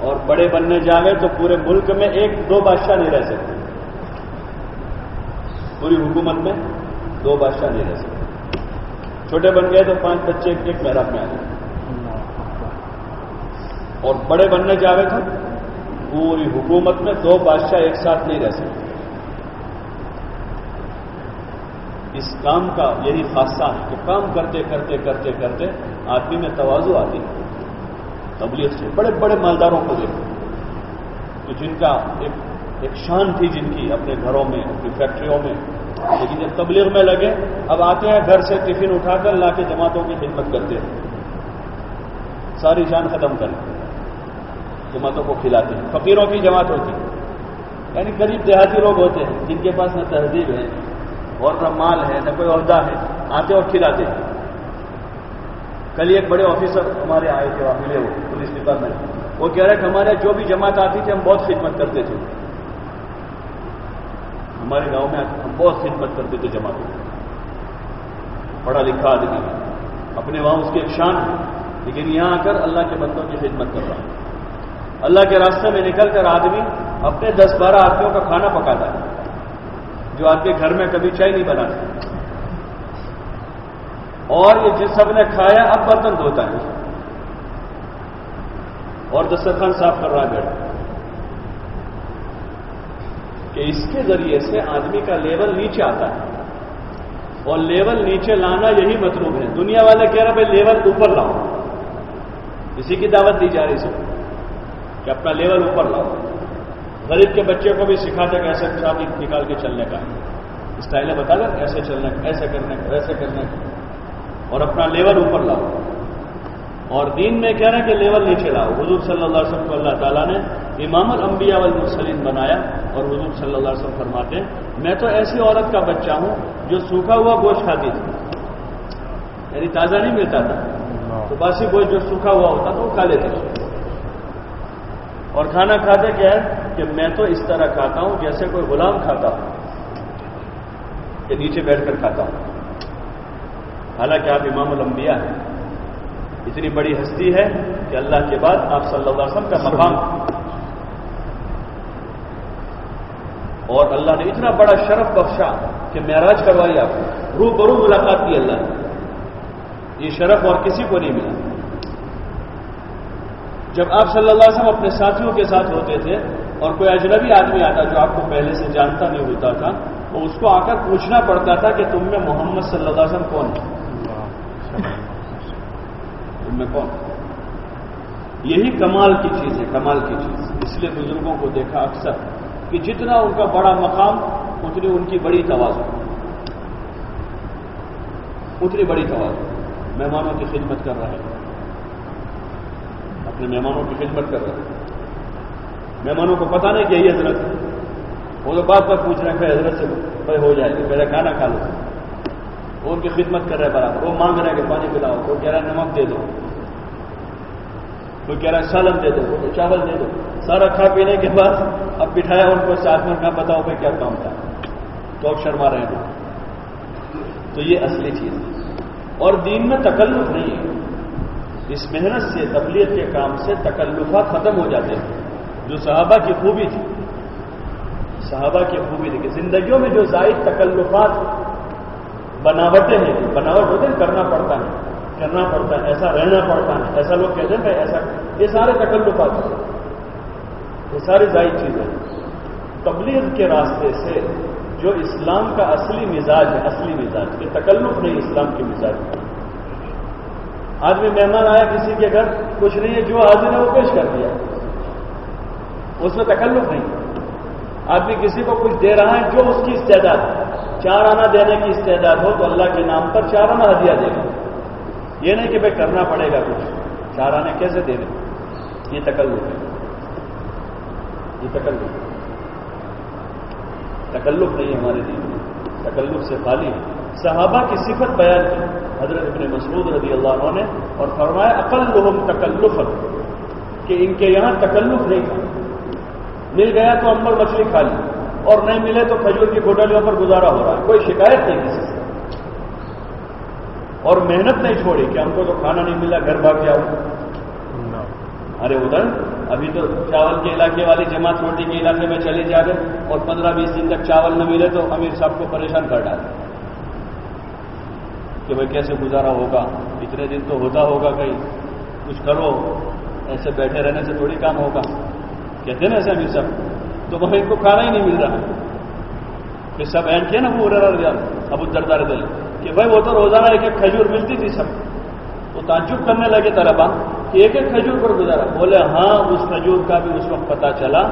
اور بڑے بننے جا گئے تو پورے ملک میں ایک دو بادشاہ نہیں رہ سکتے۔ پوری حکومت میں دو بادشاہ نہیں رہ سکتے۔ چھوٹے بن گئے تو پانچ بچے ایک ایک محراب میں آ گئے۔ اور بڑے بننے جا رہے تھے پوری حکومت میں دو بادشاہ ایک ساتھ نہیں رہ سکتے۔ اس کام کا یہی خاصہ ہے کہ کام کرتے کرتے کرتے کرتے آدمی میں توازو آتی ہے۔ تبلیغ سے بڑے بڑے مالداروں کو دیکھو۔ کہ جن کا ایک ایک شان تھی جن کی اپنے گھروں میں، اپنی فیکٹریوں میں۔ لیکن جب تبلیغ میں لگے، اب آتے ہیں گھر سے ٹفن اٹھا کر لا کے جماعتوں کی خدمت کرتے ہیں۔ ساری جان ختم کر جماعتوں کو کھلاتے ہیں۔ فقیروں کی جماعت ہوتی ہے۔ یعنی قریب دیہاتی لوگ ہوتے ہیں۔ جن کے پاس نہ تہذیب ہے۔ اور نہ مال ہے، نہ کوئی عہدہ ہے۔ آتے اور کھلاتے۔ ہیں کل ایک بڑے آفیسر ہمارے آئے تھے وہاں ملے وہ، پولیس ڈپارٹمنٹ۔ وہ کہہ رہے کہ ہمارے جو بھی جماعت آتی تھی، ہم بہت خدمت کرتے تھے۔ ہمارے گاؤں میں ہم بہت خدمت کرتے تھے جماعتوں پڑھا لکھا آدمی۔ اپنے وہاں اس کی ایک شان ہے۔ لیکن یہاں آ کر اللہ کے بندوں کی خدمت کر رہا ہے۔ اللہ کے راستے میں نکل کر آدمی اپنے دس بارہ آدمیوں کا کھانا پکاتا ہے۔ جو آپ کے گھر میں کبھی چائے نہیں بناتے۔ اور یہ جس سب نے کھایا، اب برتن دھوتا ہے۔ اور دسترخوان صاف کر رہا ہے بیٹھا کہ اس کے ذریعے سے آدمی کا لیول نیچے آتا ہے۔ اور لیول نیچے لانا یہی مطلوب ہے۔ دنیا والے کہہ رہے بھائی لیول اوپر لاؤ۔ اسی کی دعوت دی جا رہی سب کہ اپنا لیول اوپر لاؤ۔ غریب کے بچے کو بھی سکھاتے کیسے شادی نکال کے چلنے کا۔ اسٹائلیں بتا دیں کیسے چلنے کا ایسے کرنے کا ویسے کرنے کا اور اپنا لیول اوپر لاؤ۔ اور دین میں کہہ رہے ہیں کہ لیول نیچے لاؤ۔ حضور صلی اللہ علیہ وسلم کو اللہ تعالیٰ نے امام الانبیاء والمرسلین بنایا اور حضور صلی اللہ علیہ وسلم فرماتے ہیں، میں تو ایسی عورت کا بچہ ہوں جو سوکھا ہوا گوشت کھاتی تھی۔ یعنی تازہ نہیں ملتا تھا۔ تو باسی گوشت جو سوکھا ہوا ہوتا تو وہ کھا لیتے اور کھانا کھاتے کیا ہے؟ کہ میں تو اس طرح کھاتا ہوں جیسے کوئی غلام کھاتا ہوں کہ نیچے بیٹھ کر کھاتا ہوں حالانکہ آپ امام الانبیاء ہیں۔ اتنی بڑی ہستی ہے کہ اللہ کے بعد آپ صلی اللہ علیہ وسلم کا مقام۔ اور اللہ نے اتنا بڑا شرف بخشا کہ معراج کروائی آپ کو۔ رو برو ملاقات کی اللہ نے۔ یہ شرف اور کسی کو نہیں ملا۔ جب آپ صلی اللہ علیہ وسلم اپنے ساتھیوں کے ساتھ ہوتے تھے اور کوئی اجنبی آدمی آتا جو آپ کو پہلے سے جانتا نہیں ہوتا تھا تو اس کو آ کر پوچھنا پڑتا تھا کہ تم میں محمد صلی اللہ علیہ وسلم کون ہے؟ تم میں کون؟ یہی کمال کی چیز ہے کمال کی چیز۔ اس لیے بزرگوں کو دیکھا اکثر کہ جتنا ان کا بڑا مقام اتنی ان کی بڑی توازن اتنی بڑی توازن مہمانوں کی خدمت کر رہے ہیں۔ اپنے مہمانوں کی خدمت کر رہے ہیں۔ مہمانوں کو پتا نہیں کہ یہ حضرت ہے وہ تو بات بات پوچھ رہے ہیں کہ حضرت سے بھائی ہو جائے گا پہلے کھانا کھا لو۔ وہ ان کی خدمت کر رہے ہیں برابر۔ وہ مانگ رہے ہیں کہ پانی پلاؤ۔ کوئی کہہ رہا ہے نمک دے دو۔ کوئی کہہ رہا ہے سالن دے دو۔ کوئی چاول دے دو۔ سارا کھا پینے کے بعد اب بٹھایا ان کو ساتھ میں کہاں بتاؤ بھائی کیا کام تھا۔ تو اب شرما رہے ہیں۔ تو یہ اصلی چیز ہے۔ اور دین میں تکلف نہیں ہے۔ اس محنت سے، تبلیغ کے کام سے تکلفات ختم ہو جاتے ہیں۔ جو صحابہ کی خوبی تھی، صحابہ کی خوبی تھی کہ زندگیوں میں جو زائد تکلفات، بناوٹیں ہیں، بناوٹ ہوتے ہیں، کرنا پڑتا ہے، کرنا پڑتا ہے، ایسا رہنا پڑتا ہے، ایسا لوگ کہتے ہیں کہ ایسا، یہ سارے تکلفات ہیں، یہ ساری زائد چیزیں تبلیغ کے راستے سے جو اسلام کا اصلی مزاج ہے، اصلی مزاج، یہ تکلف نہیں، اسلام کے مزاج۔ آدمی مہمان آیا کسی کے گھر، کچھ نہیں ہے، جو حاضر ہے وہ پیش کر دیا۔ اس میں تکلف نہیں۔ آدمی کسی کو کچھ دے رہا ہے جو اس کی استعداد چار آنا دینے کی استعداد ہو تو اللہ کے نام پر چار آنا ہدیہ دے گا یہ نہیں کہ بھائی کرنا پڑے گا کچھ۔ چار آنے کیسے دے دیں یہ تکلف ہے۔ یہ تکلف تکلف نہیں ہمارے دین میں۔ تکلف سے خالی ہے۔ صحابہ کی صفت بیان کی۔ حضرت ابن مسعود رضی اللہ عنہ نے اور فرمایا عقل لوہم تکلف کہ ان کے یہاں تکلف نہیں تھا۔ مل گیا تو امبر مچھلی کھا لی اور نہیں ملے تو کھجور کی گوٹلیوں پر گزارا ہو رہا ہے۔ کوئی شکایت نہیں کسی سے۔ اور محنت نہیں چھوڑی کہ ہم کو تو کھانا نہیں ملا، گھر بھاگ جاؤ۔ ارے ادھر، ابھی تو چاول کے علاقے والی جماعت روٹی کے علاقے میں چلی جا رہے اور پندرہ بیس دن تک چاول نہ ملے تو امیر صاحب کو پریشان کر ڈالے کہ بھائی کیسے گزارا ہوگا؟ اتنے دن تو ہوتا ہوگا کہیں۔ کچھ کرو، ایسے بیٹھے رہنے سے تھوڑی کام ہوگا۔ کہتے نا ایسے امیر صاحب تو وہاں ان کو کھانا ہی نہیں مل رہا۔ پھر سب اینڈ کیا نا پورا ابو دردار دل۔ کہ بھائی وہ تو روزانہ ایک ایک کھجور ملتی تھی سب۔ وہ تعجب کرنے لگے طلبا کہ ایک ایک کھجور پر گزارا۔ بولے ہاں اس کھجور کا بھی اس وقت پتا چلا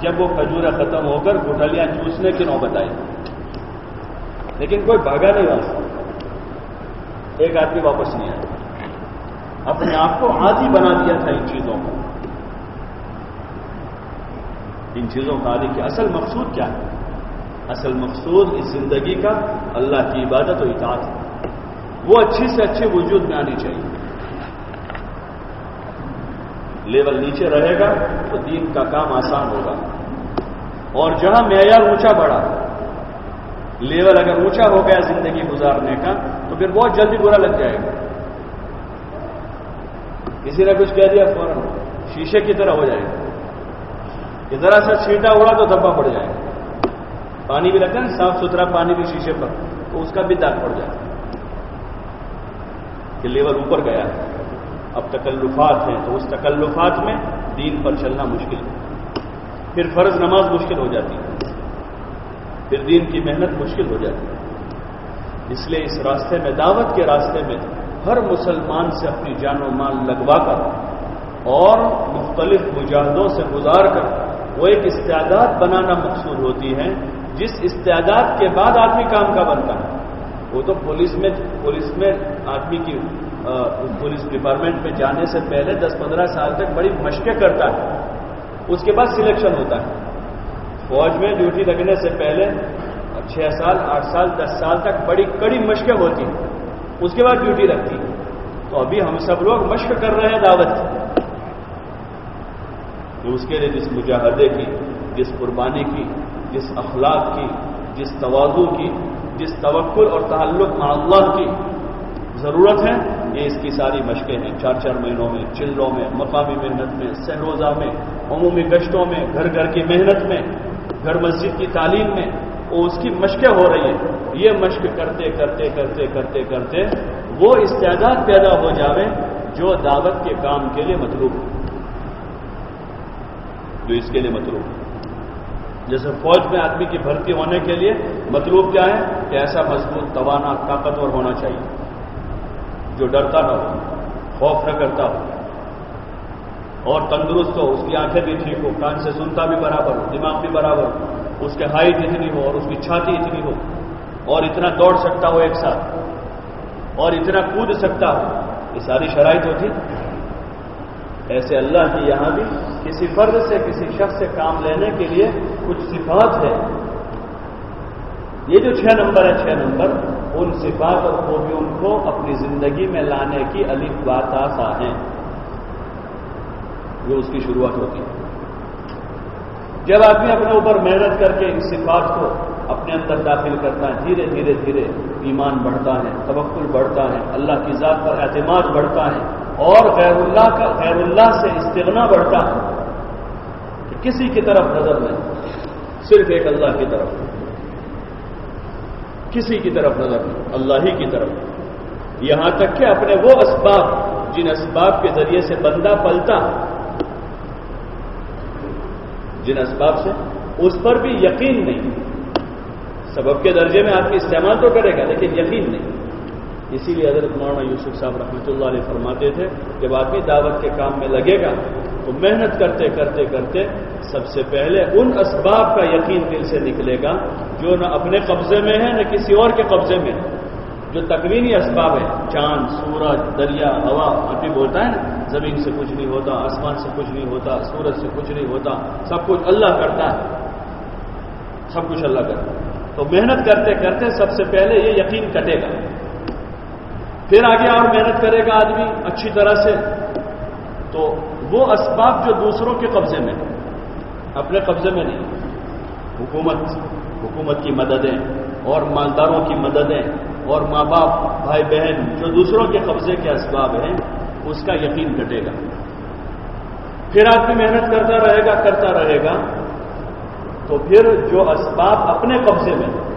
جب وہ کھجوریں ختم ہو کر گٹھلیاں چوسنے کی نوبت آئی لیکن کوئی بھاگا نہیں واسطہ ایک آدمی واپس نہیں آیا۔ اپنے آپ کو عادی بنا دیا تھا ان چیزوں کو۔ ان چیزوں کا عادی کیا اصل مقصود کیا ہے؟ اصل مقصود اس زندگی کا اللہ کی عبادت و اطاعت ہے۔ وہ اچھی سے اچھے وجود میں آنی چاہیے۔ لیول نیچے رہے گا تو دین کا کام آسان ہوگا۔ اور جہاں معیار اونچا بڑھا، لیول اگر اونچا ہو گیا زندگی گزارنے کا، تو پھر بہت جلدی برا لگ جائے گا۔ کسی نے کچھ کہہ دیا فوراً، شیشے کی طرح ہو جائے گا۔ کہ ذرا سا چھینٹا اڑا تو دھبا پڑ جائے۔ پانی بھی رکھا نا صاف ستھرا پانی بھی شیشے پر، تو اس کا بھی داغ پڑ جائے۔ کہ لیول اوپر گیا۔ ہے اب تکلفات ہیں، تو اس تکلفات میں دین پر چلنا مشکل۔ ہے پھر فرض نماز مشکل ہو جاتی۔ ہے پھر دین کی محنت مشکل ہو جاتی۔ ہے اس لیے اس راستے میں، دعوت کے راستے میں ہر مسلمان سے اپنی جان و مال لگوا کر اور مختلف مجاہدوں سے گزار کر وہ ایک استعداد بنانا مقصود ہوتی ہے، جس استعداد کے بعد آدمی کام کا بنتا ہے۔ وہ تو پولیس میں پولیس میں آدمی کی پولیس ڈپارٹمنٹ میں جانے سے پہلے دس پندرہ سال تک بڑی مشقیں کرتا ہے۔ اس کے بعد سلیکشن ہوتا ہے۔ فوج میں ڈیوٹی لگنے سے پہلے چھ سال، آٹھ سال، دس سال تک بڑی کڑی مشقیں ہوتی ہیں۔ اس کے بعد ڈیوٹی رکھتی ہے تو ابھی ہم سب لوگ مشق کر رہے ہیں دعوت کہ اس کے لیے جس مجاہدے کی، جس قربانی کی، جس اخلاق کی، جس توازو کی، جس توکل اور تعلق مع اللہ کی ضرورت ہے، یہ اس کی ساری مشقیں ہیں۔ چار چار مہینوں میں، چلوں میں، مقامی محنت میں سہروزہ میں، عمومی گشتوں میں، گھر گھر کی محنت میں، گھر مسجد کی تعلیم میں، وہ اس کی مشقیں ہو رہی ہیں۔ یہ مشق کرتے کرتے کرتے کرتے کرتے وہ استعداد پیدا ہو جاوے جو دعوت کے کام کے لیے مطلوب ہے۔ جو اس کے لیے مطلوب۔ ہے جیسے فوج میں آدمی کی بھرتی ہونے کے لیے مطلوب کیا ہے؟ کہ ایسا مضبوط توانا، طاقتور ہونا چاہیے۔ جو ڈرتا نہ ہو، خوف نہ کرتا ہو۔ اور تندرست ہو، اس کی آنکھیں بھی ٹھیک ہو، کان سے سنتا بھی برابر ہو، دماغ بھی برابر ہو۔ اس کے ہائٹ اتنی ہو اور اس کی چھاتی اتنی ہو۔ اور اتنا دوڑ سکتا ہو ایک ساتھ۔ اور اتنا کود سکتا ہو۔ یہ ساری شرائط ہوتی۔ ایسے اللہ کی یہاں بھی کسی فرد سے، کسی شخص سے کام لینے کے لیے کچھ صفات ہے یہ جو چھ نمبر ہے، چھ نمبر، ان صفات اور خوبیوں کو اپنی زندگی میں لانے کی علی بات آسا ہیں۔ جو اس کی شروعات ہوتی ہے۔ جب آدمی اپنے اوپر محنت کر کے ان صفات کو اپنے اندر داخل کرتا ہے، دھیرے دھیرے دھیرے ایمان بڑھتا ہے، توکل بڑھتا ہے، اللہ کی ذات پر اعتماد بڑھتا ہے۔ اور غیر اللہ کا غیر اللہ سے استغنا بڑھتا ہے کہ کسی کی طرف نظر نہیں۔ صرف ایک اللہ کی طرف۔ کسی کی طرف نظر نہیں، اللہ ہی کی طرف۔ یہاں تک کہ اپنے وہ اسباب، جن اسباب کے ذریعے سے بندہ پلتا، جن اسباب سے اس پر بھی یقین نہیں۔ سبب کے درجے میں آدمی استعمال تو کرے گا، لیکن یقین نہیں۔ اسی لیے حضرت مولانا یوسف صاحب رحمۃ اللہ علیہ فرماتے تھے جب آدمی دعوت کے کام میں لگے گا تو محنت کرتے کرتے کرتے سب سے پہلے ان اسباب کا یقین دل سے نکلے گا جو نہ اپنے قبضے میں ہے نہ کسی اور کے قبضے میں ہے جو تکوینی اسباب ہے چاند، سورج، دریا، ہوا ابھی بولتا ہے نا، زمین سے کچھ نہیں ہوتا، آسمان سے کچھ نہیں ہوتا، سورج سے کچھ نہیں ہوتا، سب کچھ اللہ کرتا ہے۔ سب کچھ اللہ کرتا ہے۔ تو محنت کرتے کرتے سب سے پہلے یہ یقین کٹے گا۔ پھر آگے اور محنت کرے گا آدمی اچھی طرح سے۔ تو وہ اسباب جو دوسروں کے قبضے میں، اپنے قبضے میں نہیں، حکومت حکومت کی مددیں اور مالداروں کی مددیں اور ماں باپ بھائی بہن جو دوسروں کے قبضے کے اسباب ہیں، اس کا یقین کٹے گا۔ پھر آدمی محنت کرتا رہے گا، کرتا رہے گا۔ تو پھر جو اسباب اپنے قبضے میں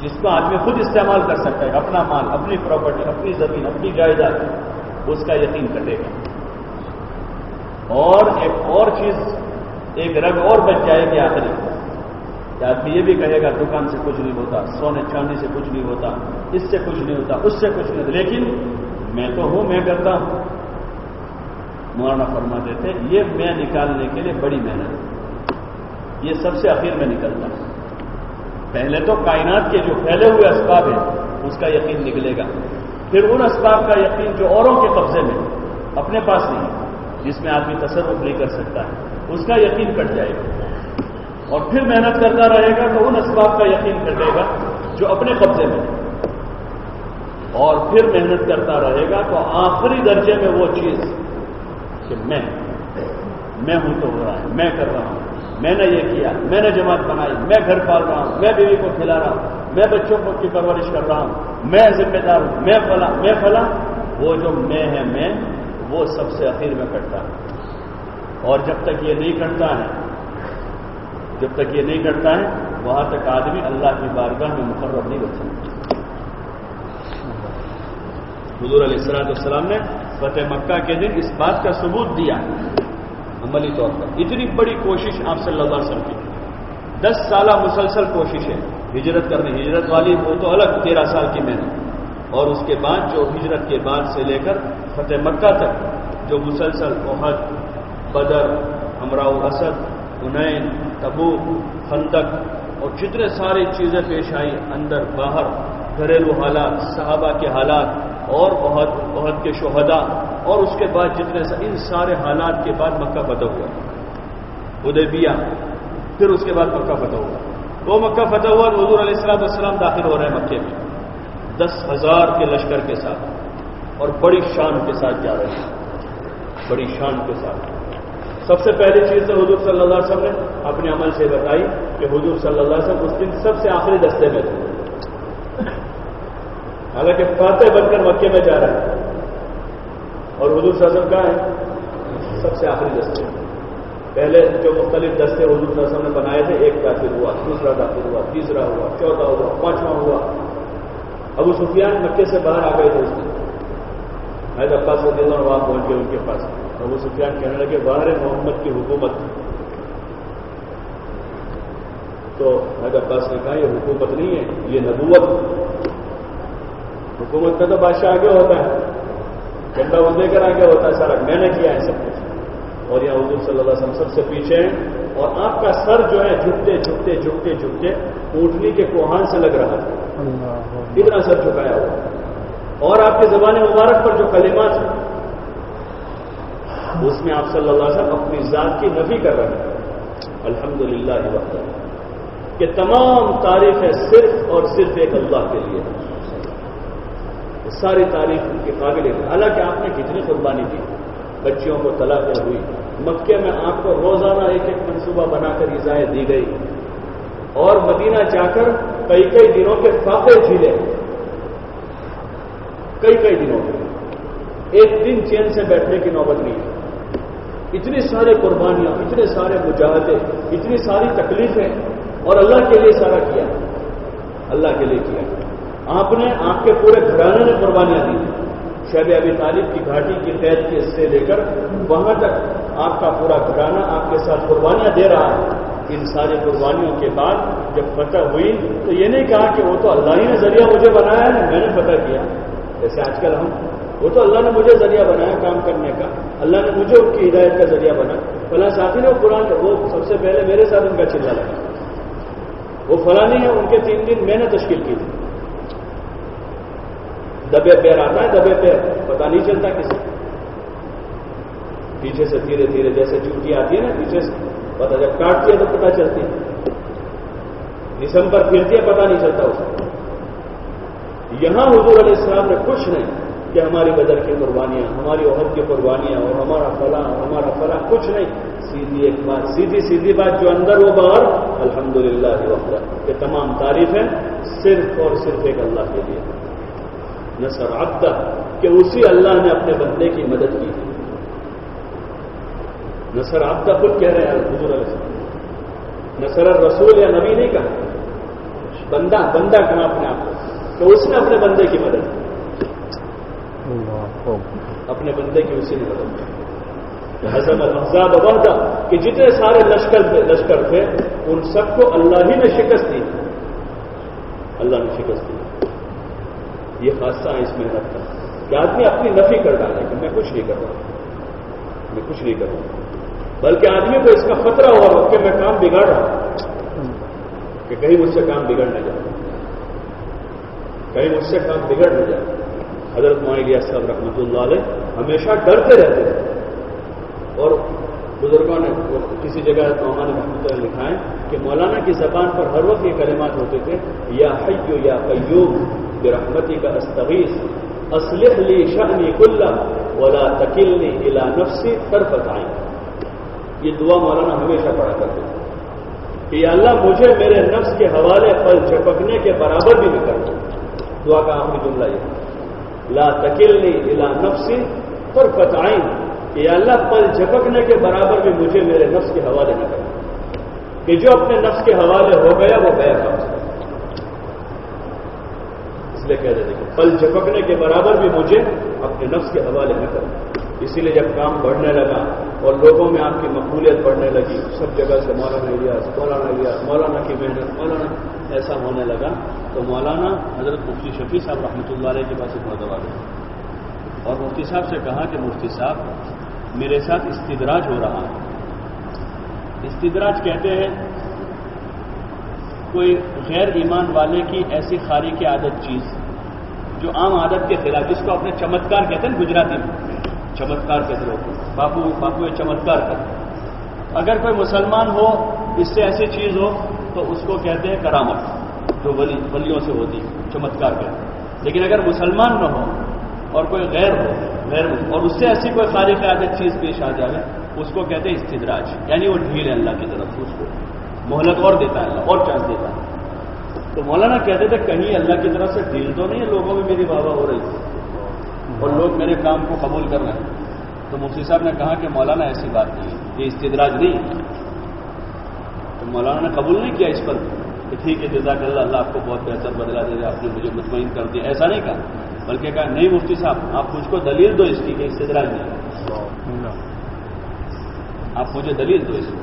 جس کو آدمی خود استعمال کر سکتا ہے، اپنا مال، اپنی پراپرٹی اپنی زمین، اپنی جائیداد، اس کا یقین کٹے گا اور ایک اور چیز، ایک رنگ اور بچ جائے گی آخری۔ کہ آدمی یہ بھی کہے گا، دکان سے کچھ نہیں ہوتا، سونے چاندی سے کچھ نہیں ہوتا، اس سے کچھ نہیں ہوتا، اس سے کچھ نہیں ہوتا۔ لیکن میں تو ہوں، میں کرتا ہوں۔ مولانا فرما دیتے یہ میں نکالنے کے لیے بڑی محنت یہ سب سے اخیر میں نکلتا ہے۔ پہلے تو کائنات کے جو پھیلے ہوئے اسباب ہیں، اس کا یقین نکلے گا۔ پھر ان اسباب کا یقین جو اوروں کے قبضے میں اپنے پاس نہیں جس میں آدمی تصرف نہیں کر سکتا ہے، اس کا یقین کٹ جائے گا۔ اور پھر محنت کرتا رہے گا تو ان اسباب کا یقین کٹے گا جو اپنے قبضے میں اور پھر محنت کرتا رہے گا تو آخری درجے میں وہ چیز کہ میں میں ہوں تو ہو رہا ہے میں کر رہا ہوں۔ میں نے یہ کیا، میں نے جماعت بنائی، میں گھر پال رہا ہوں، میں بیوی کو کھلا رہا ہوں، میں بچوں کو کی پرورش کر رہا ہوں، میں ذمہ دار ہوں، میں فلا میں فلا وہ جو میں ہے میں، وہ سب سے اخیر میں کٹتا ہے۔ اور جب تک یہ نہیں کٹتا ہے، جب تک یہ نہیں کٹتا ہے، وہاں تک آدمی اللہ کی بارگاہ میں مقرر نہیں بچ سکتا۔ حضور علیہ السلام السلام نے فتح مکہ کے دن اس بات کا ثبوت دیا۔ عملی طور پر۔ اتنی بڑی کوشش آپ صلی اللہ علیہ وسلم کی۔ دس سالہ مسلسل کوشش ہے۔ ہجرت کرنے، ہجرت والی وہ تو الگ تیرہ سال کی محنت اور اس کے بعد جو ہجرت کے بعد سے لے کر فتح مکہ تک جو مسلسل عہد بدر امراؤ اسد انین تبو خندق اور جتنے ساری چیزیں پیش آئی اندر باہر، گھریلو حالات، صحابہ کے حالات اور عہد عہد کے شہداء اور اس کے بعد جتنے ان سارے حالات کے بعد مکہ فتح ہوا۔ ادیبیا پھر اس کے بعد مکہ فتح ہوا۔ وہ مکہ فتح ہوا حضور علیہ السلام السلام داخل ہو رہے ہیں مکے میں۔ دس ہزار کے لشکر کے ساتھ اور بڑی شان کے ساتھ جا رہے ہیں۔ بڑی شان کے ساتھ۔ سب سے پہلی چیز تو حضور صلی اللہ علیہ وسلم نے اپنے عمل سے بتائی کہ حضور صلی اللہ علیہ وسلم اس دن سب سے آخری دستے میں تھے۔ حالانکہ فاتح بن کر مکے میں جا رہا ہے اور حضور صلی اللہ علیہ وسلم کہاں ہے سب سے آخری دستے پہلے جو مختلف دستے حضور صلی اللہ علیہ وسلم نے بنائے تھے، ایک داخل ہوا، دوسرا داخل ہوا، تیسرا ہوا، چوتھا ہوا، پانچواں ہوا۔ ابو سفیان مکے سے باہر آ گئے تھے اس دن۔ حید عباس رضی اللہ وہاں پہنچ گئے ان کے پاس۔ ابو سفیان کہنے لگے باہر محمد کی حکومت تو حید عباس نے کہا، یہ حکومت نہیں ہے، یہ نبوت حکومت کا تو بادشاہ آگے ہوتا ہے۔ جھنڈا وہ لے کر آگے ہوتا ہے سارا، میں نے کیا ہے سب کچھ۔ اور یہاں حضور صلی اللہ علیہ وسلم سب سے پیچھے ہیں۔ اور آپ کا سر جو ہے جھکتے جھکتے جھکتے جھکتے اونٹنی کے کوہان سے لگ رہا ہے۔ اتنا سر جھکایا ہوا اور آپ کے زبان مبارک پر جو کلمات ہیں، اس میں آپ صلی اللہ علیہ وسلم اپنی ذات کی نفی کر رہے ہیں۔ الحمد للہ کہ تمام تعریفیں صرف اور صرف ایک اللہ کے لیے۔ ساری تعریف ان کے قابل ہے۔ حالانکہ آپ نے کتنی قربانی دی؟ بچیوں کو طلاقیں ہوئی۔ مکے میں آپ کو روزانہ ایک ایک منصوبہ بنا کر ایزائیں دی گئی۔ اور مدینہ جا کر کئی کئی دنوں کے فاقے جھیلے۔ کئی کئی دنوں کے۔ ایک دن چین سے بیٹھنے کی نوبت نہیں۔ ہے اتنی ساری قربانیاں، اتنے سارے مجاہدے، اتنی ساری تکلیفیں اور اللہ کے لیے سارا کیا۔ اللہ کے لیے کیا۔ آپ نے آپ کے پورے گھرانے نے قربانیاں دی شہب ابھی طالب کی گھاٹی کی قید کے سے لے کر وہاں تک آپ کا پورا گھرانہ آپ کے ساتھ قربانیاں دے رہا ہے۔ ان ساری قربانیوں کے بعد جب فتح ہوئی، تو یہ نہیں کہا کہ وہ تو اللہ ہی نے ذریعہ مجھے بنایا ہے، میں نے فتح کیا۔ جیسے آج کل ہم، وہ تو اللہ نے مجھے ذریعہ بنایا کام کرنے کا۔ اللہ نے مجھے ان کی ہدایت کا ذریعہ بنایا فلاں ساتھی نے وہ قرآن وہ سب سے پہلے میرے ساتھ ان کا چلا لگا۔ وہ فلاں نہیں ہے، ان کے تین دن میں نے تشکیل کی تھی۔ دبے پیر آتا ہے، دبے پیر۔ پتا نہیں چلتا کسی پیچھے سے دھیرے دھیرے جیسے چوٹی آتی ہے نا، پیچھے سے۔ پتا جب کاٹتی ہے تو پتا چلتی ہے۔ جسم پر پھرتی ہے پتا نہیں چلتا اسے یہاں حضور علیہ السلام نے کچھ نہیں کہ ہماری بدر کی قربانیاں، ہماری عہد کی قربانیاں اور ہمارا فلاں ہمارا فلاں، کچھ نہیں۔ سیدھی ایک بات، سیدھی سیدھی بات جو اندر وہ باہر الحمد للہ یہ تمام تعریفیں صرف اور صرف ایک اللہ کے لیے۔ نصر عبدہ کہ اسی اللہ نے اپنے بندے کی مدد کی تھی۔ نصر عبدہ خود کہہ رہے ہیں حضور علیہ السلام۔ نصر رسول یا نبی نہیں کہا۔ بندہ بندہ کہا اپنے آپ کو تو اس نے اپنے بندے کی مدد کی۔ اپنے بندے کی اسی نے مدد کی۔ حضرت الحزاب وحدہ کہ جتنے سارے لشکر تھے لشکر تھے ان سب کو اللہ ہی نے شکست دی۔ اللہ نے شکست دی۔ یہ حادثہ ہے اس محنت کا کہ آدمی اپنی نفی کر ڈالے کہ میں کچھ نہیں کر رہا میں کچھ نہیں کر رہا بلکہ آدمی کو اس کا خطرہ ہوا کہ میں کام بگاڑ رہا ہوں۔ کہ کہیں مجھ سے کام بگڑ نہ جائے۔ کہیں مجھ سے کام بگڑ نہ جائے۔ حضرت معالیہ صاحب رحمۃ اللہ علیہ ہمیشہ ڈرتے رہتے تھے۔ اور بزرگوں نے کسی جگہ مولانا رحمۃ اللہ لکھا ہے کہ مولانا کی زبان پر ہر وقت یہ کلمات ہوتے تھے، یا حیو یا قیوم۔ برحمتی کا استغیث اسلح لی شعنی ولا تکلنی الا نفسی طرفت آئی یہ دعا مولانا ہمیشہ پڑھا کرتے تھے کہ یا اللہ مجھے میرے نفس کے حوالے پل جھپکنے کے برابر بھی نہیں کرتا دعا کا آخری جملہ یہ۔ لا تکلنی الا نفسی طرفت آئی کہ یا اللہ پل جھپکنے کے برابر بھی مجھے میرے نفس کے حوالے نہ کرنا کہ جو اپنے نفس کے حوالے ہو گیا وہ گیا کام لیے کہہ رہے کہ پل جھپکنے کے برابر بھی مجھے اپنے نفس کے حوالے نہ کرنا اسی لیے جب کام بڑھنے لگا اور لوگوں میں آپ کی مقبولیت بڑھنے لگی، سب جگہ سے مولانا الیاس مولانا الیاس، مولانا کی محنت، مولانا ایسا ہونے لگا۔ تو مولانا حضرت مفتی شفیع صاحب رحمۃ اللہ علیہ کے پاس ایک مرتبہ گئے اور مفتی صاحب سے کہا کہ مفتی صاحب، میرے ساتھ استدراج ہو رہا ہے۔ استدراج کہتے ہیں، کوئی غیر ایمان والے کی ایسی خاری کی عادت چیز۔ جو عام عادت کے خلاف، جس کو اپنے چمتکار کہتے ہیں، گجراتی میں۔ چمتکار کہتے لوگ باپو باپو یہ چمتکار کرتے اگر کوئی مسلمان ہو، اس سے ایسی چیز ہو، تو اس کو کہتے ہیں کرامت، جو ولی، ولیوں سے ہوتی چمتکار کہتے لیکن اگر مسلمان نہ ہو اور کوئی غیر ہو غیر ہو اور اس سے ایسی کوئی خارج عادت چیز پیش آ جائے، اس کو کہتے ہیں استدراج یعنی وہ ڈھیل ہے اللہ کی طرف سے اس کو۔ مہلت اور دیتا ہے اللہ، اور چانس دیتا ہے۔ تو مولانا کہتے تھے کہیں اللہ کی طرف سے ڈھیل تو نہیں ہے لوگوں میں میری بابا ہو رہی تھی اور لوگ میرے کام کو قبول کر رہے ہیں. تو مفتی صاحب نے کہا کہ مولانا ایسی بات نہیں ہے یہ استدراج نہیں تو مولانا نے قبول نہیں کیا اس پر کہ ٹھیک ہے جزاک اللہ اللہ آپ کو بہت بہتر بدلا دے آپ نے مجھے مطمئن کر دیا۔ ایسا نہیں کہا بلکہ کہا نہیں مفتی صاحب آپ مجھ کو دلیل دو اس کی کہ استدراج نہیں آپ مجھے دلیل دو اس کی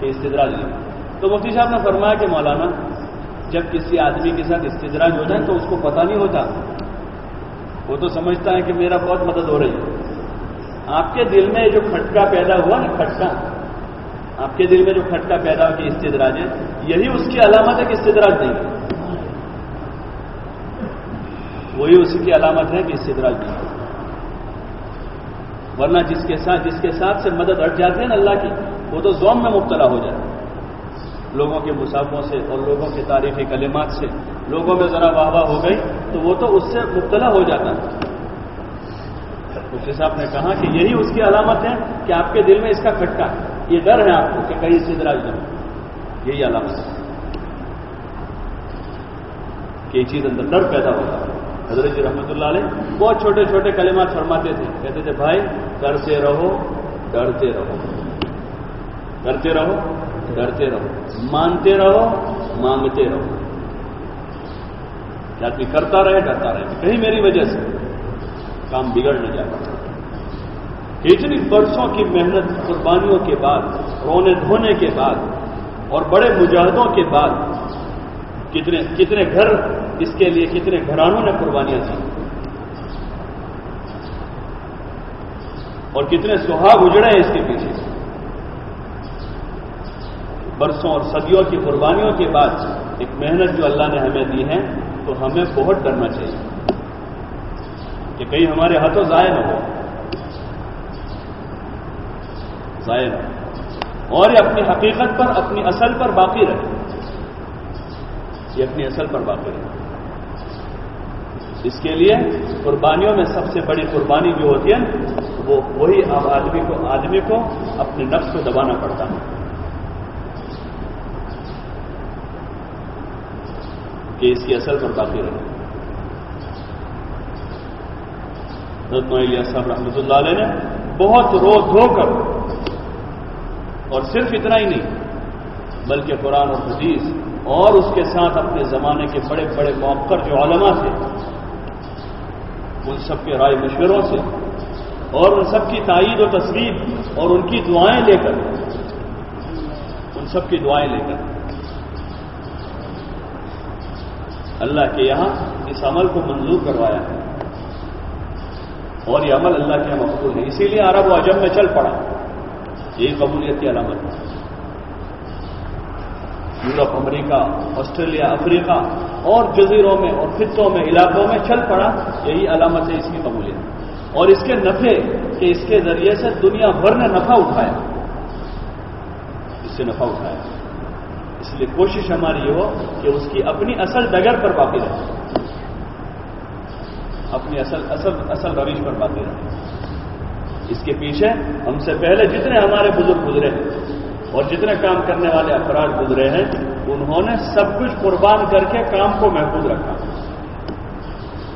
کہ استدراج نہیں تو مفتی صاحب نے فرمایا کہ مولانا جب کسی آدمی کے ساتھ استدراج ہو جائے تو اس کو پتہ نہیں ہوتا۔ وہ تو سمجھتا ہے کہ میرا بہت مدد ہو رہی ہے۔ آپ کے دل میں جو کھٹکا پیدا ہوا نا کھٹکا آپ کے دل میں جو کھٹکا پیدا ہو کہ استدراج ہے، یہی اس کی علامت ہے کہ استدراج نہیں۔ ہے وہی اسی کی علامت ہے کہ استدراج نہیں۔ ہے ورنہ جس کے ساتھ، جس کے ساتھ سے مدد ہٹ جاتی ہے نا اللہ کی، وہ تو زوم میں مبتلا ہو جاتا ہے۔ لوگوں کے مسافوں سے اور لوگوں کے تاریخی کلمات سے لوگوں میں ذرا واہ واہ ہو گئی تو وہ تو اس سے مبتلا ہو جاتا ہے مفتی صاحب نے کہا کہ یہی اس کی علامت ہے کہ آپ کے دل میں اس کا کھٹکا یہ ڈر ہے آپ کو کہ کہیں سے دراز جائے یہی علامت ہے۔ کہ یہ چیز اندر ڈر پیدا ہوتا ہے۔ حضرت جی رحمۃ اللہ علیہ بہت چھوٹے چھوٹے کلمات فرماتے تھے۔ کہتے تھے، بھائی کرتے رہو، ڈرتے رہو۔ کرتے رہو۔ ڈرتے رہو، مانتے رہو، مانگتے رہو۔ کہ آدمی کرتا رہے، ڈرتا رہے۔ کہیں میری وجہ سے کام بگڑ نہ جائے۔ اتنی برسوں کی محنت، قربانیوں کے بعد، رونے دھونے کے بعد اور بڑے مجاہدوں کے بعد کتنے کتنے گھر اس کے لیے، کتنے گھرانوں نے قربانیاں دی۔ اور کتنے سہاگ اجڑے ہیں اس کے پیچھے۔ برسوں اور صدیوں کی قربانیوں کے بعد ایک محنت جو اللہ نے ہمیں دی ہے، تو ہمیں بہت ڈرنا چاہیے۔ کہ کہیں ہمارے ہاتھوں ضائع نہ ہو۔ ضائع نہ ہو۔ اور یہ اپنی حقیقت پر، اپنی اصل پر باقی رہے۔ یہ اپنی اصل پر باقی رہے۔ اس کے لیے قربانیوں میں سب سے بڑی قربانی جو ہوتی ہے، وہ وہی اب آدمی کو آدمی کو اپنے نفس کو دبانا پڑتا ہے۔ کہ اس کی اصل پر باقی رہے۔ صاحب رحمۃ اللہ علیہ نے بہت رو دھو کر، اور صرف اتنا ہی نہیں، بلکہ قرآن اور حدیث اور اس کے ساتھ اپنے زمانے کے بڑے بڑے موقع جو علماء تھے، ان سب کے رائے مشوروں سے اور ان سب کی تائید و تصویر اور ان کی دعائیں لے کر، ان سب کی دعائیں لے کر۔ اللہ کے یہاں اس عمل کو منظور کروایا ہے۔ اور یہ عمل اللہ کے یہاں مقبول ہے۔ اسی لیے عرب و عجم میں چل پڑا۔ یہی قبولیت کی علامت ہے۔ یورپ، امریکہ، آسٹریلیا، افریقہ اور جزیروں میں اور خطوں میں، علاقوں میں چل پڑا۔ یہی علامت ہے اس کی قبولیت۔ اور اس کے نفے کہ اس کے ذریعے سے دنیا بھر نے نفع اٹھایا۔ اس سے نفع اٹھایا۔ اس لیے کوشش ہماری یہ ہو کہ اس کی اپنی اصل ڈگر پر باقی رہے۔ اپنی اصل اصل اصل رویش پر باقی رہے۔ اس کے پیچھے ہم سے پہلے جتنے ہمارے بزرگ گزرے ہیں اور جتنے کام کرنے والے افراد گزرے ہیں، انہوں نے سب کچھ قربان کر کے کام کو محفوظ رکھا۔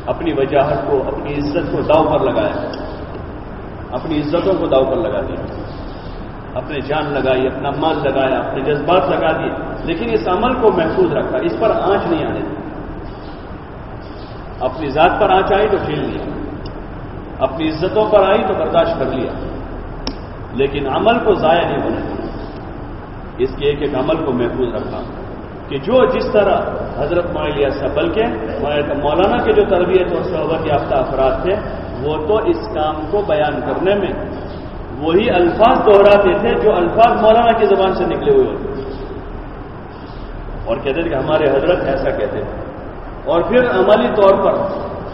اپنی وجاہت کو، اپنی عزت کو داؤ پر لگایا۔ اپنی عزتوں کو داؤ پر لگا دیا۔ اپنے جان لگائی، اپنا مال لگایا، اپنے جذبات لگا دیے۔ لیکن اس عمل کو محفوظ رکھا، اس پر آنچ نہیں آنے دی۔ اپنی ذات پر آنچ آئی تو کھیل لیا۔ اپنی عزتوں پر آئی تو برداشت کر لیا۔ لیکن عمل کو ضائع نہیں ہونے دیا اس کے ایک ایک عمل کو محفوظ رکھا۔ کہ جو جس طرح حضرت معلیہ سا بلکہ مولانا کے جو تربیت اور صحبت یافتہ افراد تھے، وہ تو اس کام کو بیان کرنے میں وہی الفاظ دہراتے تھے جو الفاظ مولانا کی زبان سے نکلے ہوئے ہوتے۔ اور کہتے تھے کہ ہمارے حضرت ایسا کہتے تھے اور پھر عملی طور پر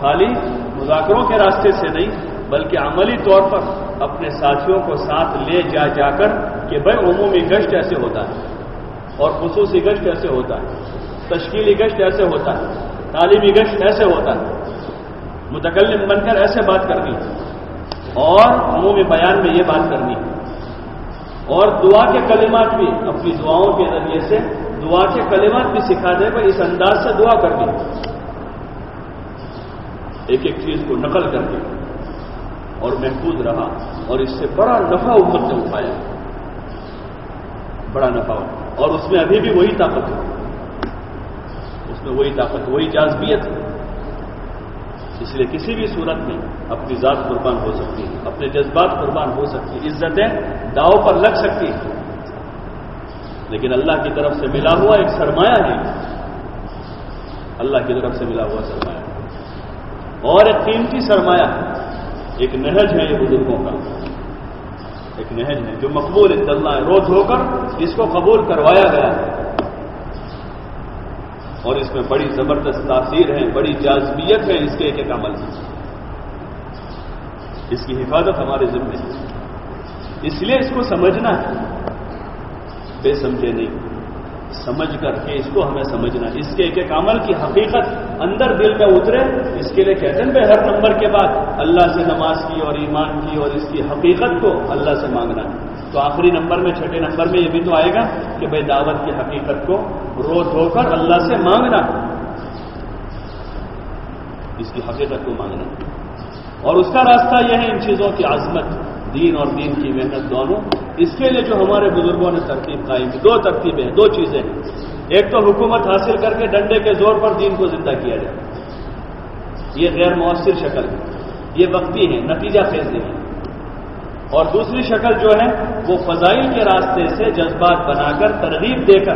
خالی مذاکروں کے راستے سے نہیں، بلکہ عملی طور پر اپنے ساتھیوں کو ساتھ لے جا جا کر کہ بھائی عمومی گشت ایسے ہوتا ہے، اور خصوصی گشت ایسے ہوتا ہے، تشکیلی گشت ایسے ہوتا ہے، تعلیمی گشت ایسے ہوتا ہے۔ متکلم بن کر ایسے بات کرنی، اور عمومی بیان میں یہ بات کرنی۔ اور دعا کے کلمات بھی اپنی دعاؤں کے ذریعے سے دعا کے کلمات بھی سکھا دے بھائی اس انداز سے دعا کرنی ایک ایک چیز کو نقل کر کے اور محفوظ رہا اور اس سے بڑا نفع امت نے اٹھایا۔ بڑا نفع۔ اور اس میں ابھی بھی وہی طاقت ہے۔ اس میں وہی طاقت، وہی جازبیت ہے۔ اس لیے کسی بھی صورت میں اپنی ذات قربان ہو سکتی ہے، اپنے جذبات قربان ہو سکتی ہے، عزتیں داؤ پر لگ سکتی ہیں۔ لیکن اللہ کی طرف سے ملا ہوا ایک سرمایہ ہے۔ اللہ کی طرف سے ملا ہوا سرمایہ۔ اور ایک قیمتی سرمایہ ہے۔ ایک نہج ہے یہ بزرگوں کا۔ ایک نہج ہے جو مقبول اللہ ہے روز ہو کر اس کو قبول کروایا گیا ہے۔ اور اس میں بڑی زبردست تاثیر ہے، بڑی جازبیت ہے اس کے ایک ایک عمل اس کی حفاظت ہمارے ذمے ہے۔ اس لیے اس کو سمجھنا ہے۔ بے سمجھے نہیں۔ سمجھ کر کے اس کو ہمیں سمجھنا۔ اس کے ایک ایک عمل کی حقیقت اندر دل میں اترے۔ اس کے لیے کہتے ہیں ہر نمبر کے بعد اللہ سے نماز کی اور ایمان کی اور اس کی حقیقت کو اللہ سے مانگنا۔ تو آخری نمبر میں، چھٹے نمبر میں یہ بھی تو آئے گا کہ بھائی دعوت کی حقیقت کو رو دھو کر اللہ سے مانگنا۔ اس کی حقیقت کو مانگنا۔ اور اس کا راستہ یہ ہے ان چیزوں کی عظمت۔ دین اور دین کی محنت دونوں۔ اس کے لیے جو ہمارے بزرگوں نے ترتیب قائم کی، دو ترتیبیں ہیں، دو چیزیں ایک تو حکومت حاصل کر کے ڈنڈے کے زور پر دین کو زندہ کیا جائے۔ یہ غیر مؤثر شکل ہے، یہ وقتی ہے نتیجہ خیز نہیں۔ اور دوسری شکل جو ہے وہ فضائل کے راستے سے جذبات بنا کر ترغیب دے کر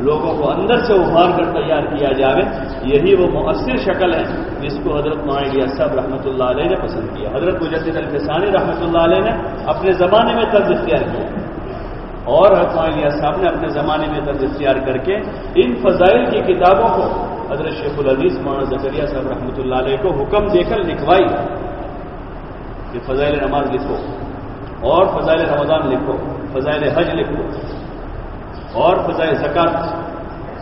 لوگوں کو اندر سے ابھار کر تیار کیا جاوے، یہی وہ مؤثر شکل ہے جس کو حضرت معاہدہ صاحب رحمۃ اللہ علیہ نے پسند کیا۔ حضرت مجدد الفسانی رحمۃ اللہ علیہ نے اپنے زمانے میں طرز اختیار کیا۔ اور حضرت معاہدہ صاحب نے اپنے زمانے میں طرز اختیار کر کے ان فضائل کی کتابوں کو حضرت شیخ العزیز مولانا زکریہ صاحب رحمۃ اللہ علیہ کو حکم دے کر لکھوائی۔ کہ فضائل نماز لکھو۔ اور فضائل رمضان لکھو، فضائل حج لکھو، اور فضائل زکات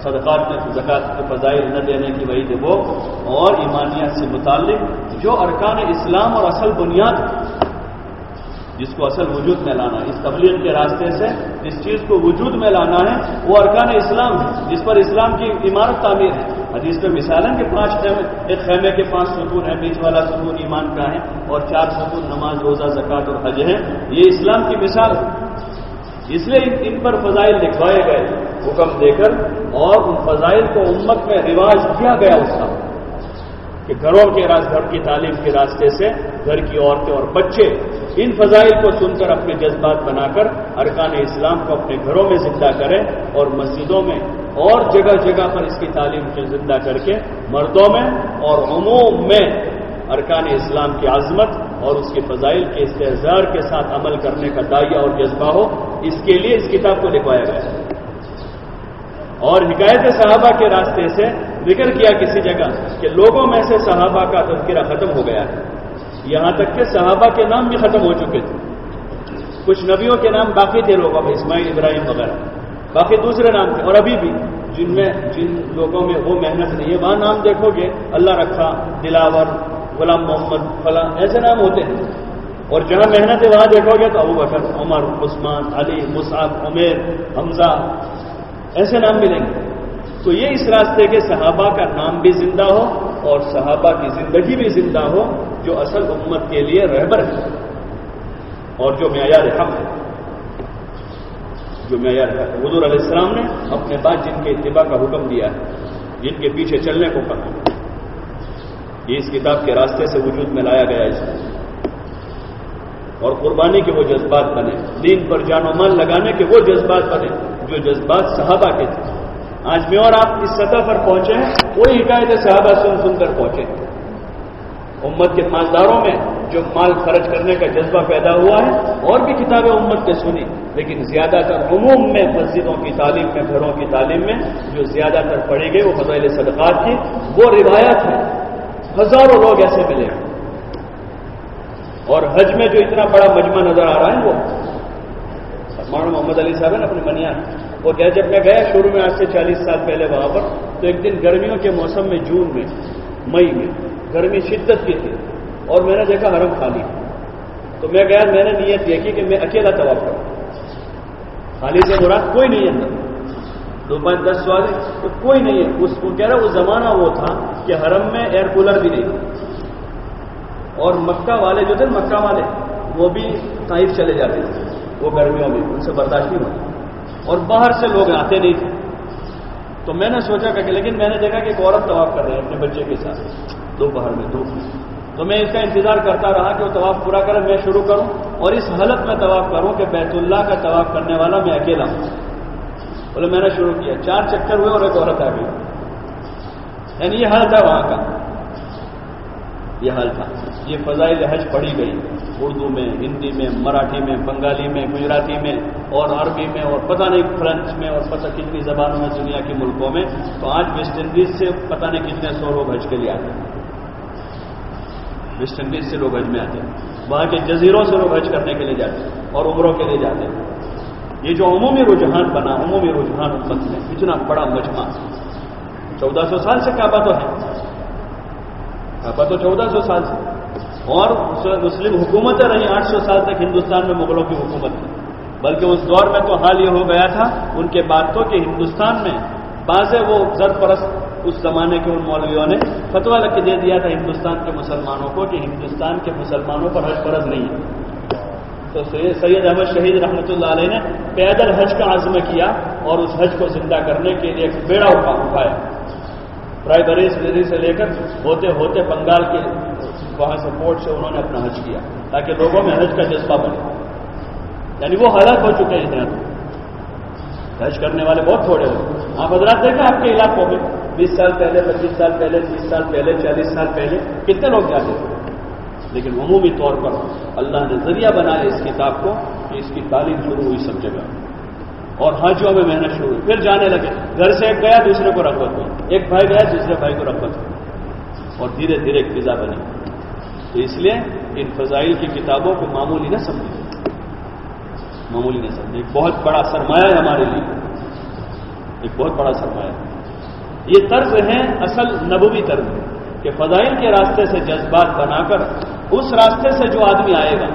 صدقات زکات کے فضائل نہ دینے کی وہی دے وہ اور ایمانیات سے متعلق جو ارکان اسلام اور اصل بنیاد جس کو اصل وجود میں لانا ہے۔ اس تبلیغ کے راستے سے جس چیز کو وجود میں لانا ہے، وہ ارکان اسلام ہے، جس پر اسلام کی عمارت تعمیر ہے۔ حدیث میں مثال ہے کہ پانچ خیمے، ایک خیمے کے پانچ ستون ہیں، بیچ والا ستون ایمان کا ہے اور چار ستون نماز، روزہ زکات اور حج ہیں۔ یہ اسلام کی مثال ہے۔ اس لیے ان پر فضائل لکھوائے گئے، حکم دے کر اور ان فضائل کو امت میں رواج کیا گیا اس کا کہ گھروں کے راز گھر کی تعلیم کے راستے سے گھر کی عورتیں اور بچے ان فضائل کو سن کر اپنے جذبات بنا کر ارکان اسلام کو اپنے گھروں میں زندہ کریں اور مسجدوں میں اور جگہ جگہ پر اس کی تعلیم کو زندہ کر کے مردوں میں اور عموم میں ارکان اسلام کی عظمت اور اس کے فضائل کے استحصار کے ساتھ عمل کرنے کا دائیا اور جذبہ ہو، اس کے لیے اس کتاب کو لکھوایا گیا اور حکایت صحابہ کے راستے سے ذکر کیا کسی جگہ کہ لوگوں میں سے صحابہ کا تذکرہ ختم ہو گیا ہے۔ یہاں تک کہ صحابہ کے نام بھی ختم ہو چکے۔ تھے کچھ نبیوں کے نام باقی تھے لوگوں میں، اسماعیل، ابراہیم وغیرہ۔ باقی دوسرے نام تھے اور ابھی بھی جن میں، جن لوگوں میں وہ محنت نہیں ہے۔ وہاں نام دیکھو گے، اللہ رکھا، دلاور، غلام محمد، فلاں، ایسے نام ہوتے ہیں۔ اور جہاں محنت ہے، وہاں دیکھو گے تو ابو بکر، عمر، عثمان، علی، مصعب، عمیر، حمزہ، ایسے نام ملیں گے۔ تو یہ اس راستے کے صحابہ کا نام بھی زندہ ہو اور صحابہ کی زندگی بھی زندہ ہو جو اصل امت کے لیے رہبر ہے اور جو معیار حق ہے۔ جو معیار حق ہے۔ حضور علیہ السلام نے اپنے بعد جن کے اتباع کا حکم دیا ہے، جن کے پیچھے چلنے کو کہا۔ یہ اس کتاب کے راستے سے وجود میں لایا گیا اس اور قربانی کے وہ جذبات بنے۔ دین پر جان و مال لگانے کے وہ جذبات بنے جو جذبات صحابہ کے تھے۔ آج میں اور آپ اس سطح پر پہنچے ہیں، وہی حکایت صحابہ سن سن کر پہنچے امت کے مالداروں میں جو مال خرچ کرنے کا جذبہ پیدا ہوا ہے، اور بھی کتابیں امت نے سنی، لیکن زیادہ تر عموم میں مسجدوں کی تعلیم میں، گھروں کی تعلیم میں جو زیادہ تر پڑھی گئی، وہ فضائل صدقات کی وہ روایت ہے ہزاروں لوگ ایسے ملے ہیں۔ اور حج میں جو اتنا بڑا مجمع نظر آ رہا ہے، وہ مولانا محمد علی صاحب نے اپنی منیا وہ کہ جب میں گیا شروع میں آج سے چالیس سال پہلے وہاں پر، تو ایک دن گرمیوں کے موسم میں، جون میں، مئی میں، گرمی شدت کی تھی، اور میں نے دیکھا حرم خالی۔ تو میں گیا، میں نے نیت دیکھی کہ میں اکیلا طواف کروں۔ خالی سے مراد کوئی نہیں ہے دو پانچ دس والے تو کوئی نہیں ہے۔ اس کو کہہ رہا وہ زمانہ وہ تھا کہ حرم میں ایئر کولر بھی نہیں۔ اور مکہ والے جو تھے، مکہ والے، وہ بھی طائف چلے جاتے تھے۔ وہ گرمیوں میں، ان سے برداشت نہیں ہوتی۔ اور باہر سے لوگ آتے نہیں تھے۔ تو میں نے سوچا کہ لیکن میں نے دیکھا کہ ایک عورت طواف کر رہے ہیں اپنے بچے کے ساتھ۔ دوپہر میں دھوپ میں تو میں اس کا انتظار کرتا رہا کہ وہ طواف پورا کرے، میں شروع کروں اور اس حالت میں طواف کروں کہ بیت اللہ کا طواف کرنے والا میں اکیلا ہوں۔ بولے، میں نے شروع کیا۔ چار چکر ہوئے اور ایک عورت آ گئی۔ یعنی یہ حال تھا وہاں کا۔ یہ حال تھا۔ یہ فضائل حج پڑھی گئی۔ اردو میں، ہندی میں، مراٹھی میں، بنگالی میں، گجراتی میں اور عربی میں اور پتہ نہیں فرینچ میں اور پتہ کتنی زبانوں میں دنیا کے ملکوں میں تو آج ویسٹ انڈیز سے پتہ نہیں کتنے سو لوگ حج کے لیے آتے ہیں۔ ویسٹ انڈیز سے لوگ حج میں آتے ہیں۔ وہاں کے جزیروں سے لوگ حج کرنے کے لیے جاتے ہیں اور عمروں کے لیے جاتے ہیں۔ یہ جو عمومی رجحان بنا، عمومی رجحان امت میں اتنا بڑا مجمع۔ چودہ سو سال سے کعبہ تو ہے۔ کعبہ تو چودہ سو سال سے۔ اور مسلم حکومتیں رہی آٹھ سو سال تک ہندوستان میں مغلوں کی حکومت۔ تھی بلکہ اس دور میں تو حال یہ ہو گیا تھا، ان کے بات تو کہ ہندوستان میں بعض وہ زر پرست اس زمانے کے ان مولویوں نے فتوا لگ کے دے دیا تھا ہندوستان کے مسلمانوں کو کہ ہندوستان کے مسلمانوں پر حج فرض نہیں ہے۔ تو سید احمد شہید رحمۃ اللہ علیہ نے پیدل حج کا عزم کیا اور اس حج کو زندہ کرنے کے لیے ایک بیڑا اٹھایا۔ رائے سے لے کر ہوتے ہوتے بنگال کے وہاں سے پورٹ سے انہوں نے اپنا حج کیا، تاکہ لوگوں میں حج کا جذبہ بنے۔ یعنی وہ ہلاک ہو چکے ہیں اتنا۔ حج کرنے والے بہت تھوڑے ہوئے آپ حضرات دیکھیں آپ کے علاقوں میں، بیس سال پہلے، پچیس سال پہلے، تیس سال پہلے، چالیس سال پہلے کتنے لوگ جاتے تھے؟ لیکن عمومی طور پر اللہ نے ذریعہ بنایا اس کتاب کو کہ اس کی تعلیم شروع ہوئی سب جگہ۔ اور حاجیوں میں محنت شروع ہوئی۔ پھر جانے لگے۔ گھر سے ایک گیا، دوسرے کو رغبت ہوئی۔ ایک بھائی گیا، دوسرے بھائی کو رغبت ہوئی۔ اور دھیرے دھیرے ایک فضا بنی۔ تو اس لیے ان فضائل کی کتابوں کو معمولی نہ سمجھے معمولی نہ سمجھے ایک بہت بڑا سرمایہ ہے ہمارے لیے۔ ایک بہت بڑا سرمایہ یہ طرز ہے اصل نبوی طرز۔ کہ فضائل کے راستے سے جذبات بنا کر اس راستے سے جو آدمی آئے گا،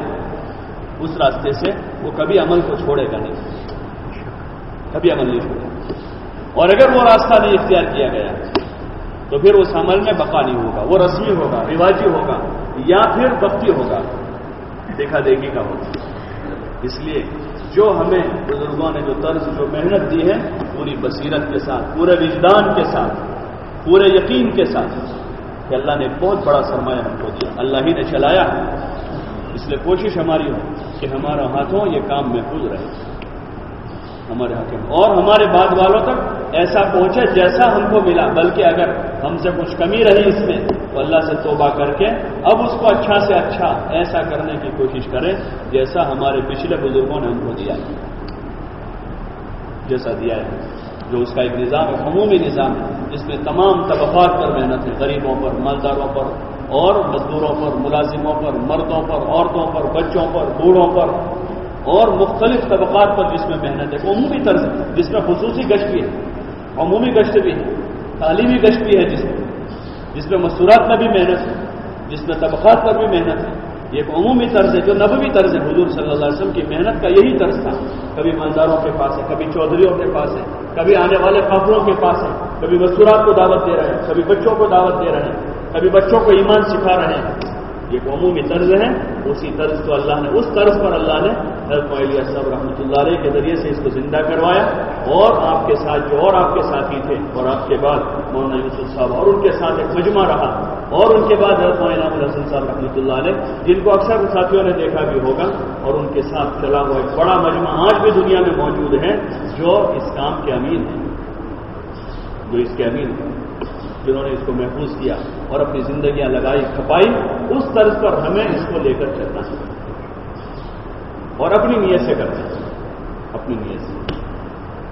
اس راستے سے وہ کبھی عمل کو چھوڑے گا نہیں۔ کبھی عمل نہیں چھوڑے گا۔ اور اگر وہ راستہ نہیں اختیار کیا گیا، تو پھر اس عمل میں بقا نہیں ہوگا۔ وہ رسمی ہوگا، رواجی ہوگا۔ یا پھر وقتی ہوگا۔ دیکھا دیکھی کا ہوگا۔ اس لیے جو ہمیں بزرگوں نے جو طرز، جو محنت دی ہے، پوری بصیرت کے ساتھ، پورے وجدان کے ساتھ، پورے یقین کے ساتھ کہ اللہ نے بہت بڑا سرمایہ ہم کو دیا۔ اللہ ہی نے چلایا۔ اس لیے کوشش ہماری ہو کہ ہمارا ہاتھوں یہ کام محفوظ رہے۔ ہمارے ہاتھ اور ہمارے بعد والوں تک ایسا پہنچے جیسا ہم کو ملا، بلکہ اگر ہم سے کچھ کمی رہی اس میں تو اللہ سے توبہ کر کے اب اس کو اچھا سے اچھا ایسا کرنے کی کوشش کریں جیسا ہمارے پچھلے بزرگوں نے ہم کو دیا جیسا دیا ہے، جو اس کا ایک نظام ہے عمومی نظام ہے، جس میں تمام طبقات پر محنت ہے، غریبوں پر، مالداروں پر، اور مزدوروں پر، ملازموں پر، مردوں پر، عورتوں پر، بچوں پر، بوڑھوں پر، اور مختلف طبقات پر جس میں محنت ہے۔ عمومی طرز جس میں خصوصی گشت بھی ہے، عمومی گشت بھی ہے، تعلیمی گشت بھی ہے جس میں۔ جس میں مصورات میں بھی محنت ہے، جس میں طبقات پر بھی محنت ہے۔ یہ ایک عمومی طرز ہے، جو نبوی طرز ہے۔ حضور صلی اللہ علیہ وسلم کی محنت کا یہی طرز تھا۔ کبھی مالداروں کے پاس ہے، کبھی چودھریوں کے پاس ہے، کبھی آنے والے قافلوں کے پاس ہے۔ کبھی مصورات کو دعوت دے رہے ہیں، کبھی بچوں کو دعوت دے رہے ہیں۔ کبھی بچوں کو ایمان سکھا رہے ہیں۔ یہ عمومی طرز ہے، اسی طرز کو اللہ نے، اس طرز پر اللہ نے حضرت صاحب رحمۃ اللہ علیہ کے ذریعے سے اس کو زندہ کروایا۔ اور آپ کے ساتھ جو اور آپ کے ساتھی تھے، اور آپ کے بعد مولانا یوسف صاحب، اور ان کے ساتھ ایک مجمع رہا۔ اور ان کے بعد حضرت مولانا الحسن صاحب رحمۃ اللہ علیہ، جن کو اکثر ساتھیوں نے دیکھا بھی ہوگا۔ اور ان کے ساتھ چلا ہوا ایک بڑا مجمع آج بھی دنیا میں موجود ہے، جو اس کام کے امین ہیں جو اس کے امین ہیں جنہوں نے اس کو محفوظ کیا اور اپنی زندگیاں لگائی، کھپائی، اس طرز پر ہمیں اس کو لے کر چلنا ہے۔ اور اپنی نیت سے کرنا ہے۔ اپنی نیت سے۔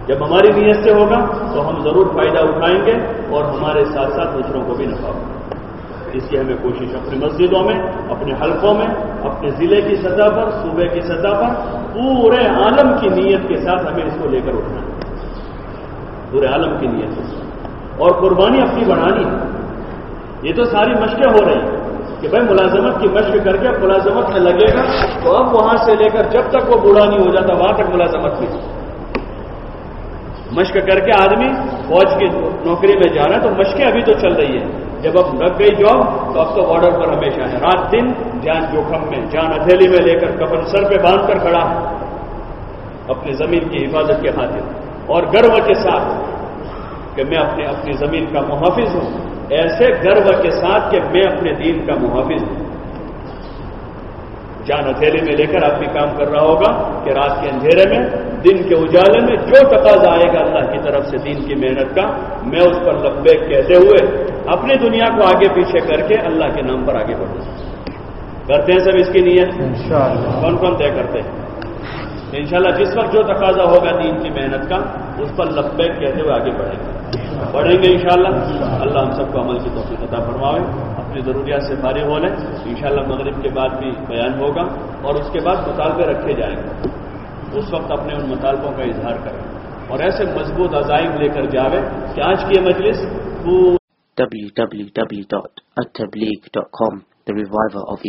جب ہماری نیت سے ہوگا تو ہم ضرور فائدہ اٹھائیں گے اور ہمارے ساتھ ساتھ دوسروں کو بھی نفع ہوگا۔ اس کی ہمیں کوشش اپنی مسجدوں میں، اپنے حلقوں میں، اپنے ضلع کی سطح پر، صوبے کی سطح پر، پورے عالم کی نیت کے ساتھ ہمیں اس کو لے کر اٹھنا ہے۔ پورے عالم کی نیت کے ساتھ اور قربانی اپنی بڑھانی ہے۔ یہ تو ساری مشقیں ہو رہی ہیں کہ بھائی ملازمت کی مشق کر کے ملازمت میں لگے گا تو اب وہاں سے لے کر جب تک وہ بوڑھا نہیں ہو جاتا وہاں تک ملازمت کی۔ مشق کر کے آدمی فوج کی نوکری میں جا رہا ہے تو مشقیں ابھی تو چل رہی ہیں۔ جب اب لگ گئی جاب تو اب تو بارڈر پر ہمیشہ ہے۔ رات دن جان جوخم میں، جان ہتھیلی میں لے کر کپن سر پہ باندھ کر کھڑا۔ ہے اپنی زمین کی حفاظت کے خاطر اور گرو کے ساتھ کہ میں اپنے اپنی زمین کا محافظ ہوں۔ ایسے گرو کے ساتھ کہ میں اپنے دین کا محافظ ہوں۔ جان ہتھیلی میں لے کر آپ بھی کام کر رہا ہوگا کہ رات کے اندھیرے میں دن کے اجالے میں جو تقاضا آئے گا اللہ کی طرف سے دین کی محنت کا میں اس پر لبے کہتے ہوئے اپنی دنیا کو آگے پیچھے کر کے اللہ کے نام پر آگے بڑھوں۔ کرتے ہیں سب اس کی نیت؟ کون کون طے کرتے ہیں؟ انشاءاللہ جس وقت جو تقاضا ہوگا دین کی محنت کا، اس پر لبیک کہتے ہوئے آگے بڑھیں گے۔ بڑھیں گے انشاءاللہ۔ اللہ ہم سب کو عمل کی توفیق عطا فرماوے۔ اپنی ضروریات سے فارغ ہو لیں۔ انشاءاللہ مغرب کے بعد بھی بیان ہوگا۔ اور اس کے بعد مطالبے رکھے جائیں گے۔ اس وقت اپنے ان مطالبوں کا اظہار کریں۔ اور ایسے مضبوط عزائم لے کر جاوے کہ آج کی مجلس www.attableek.com The Reviver of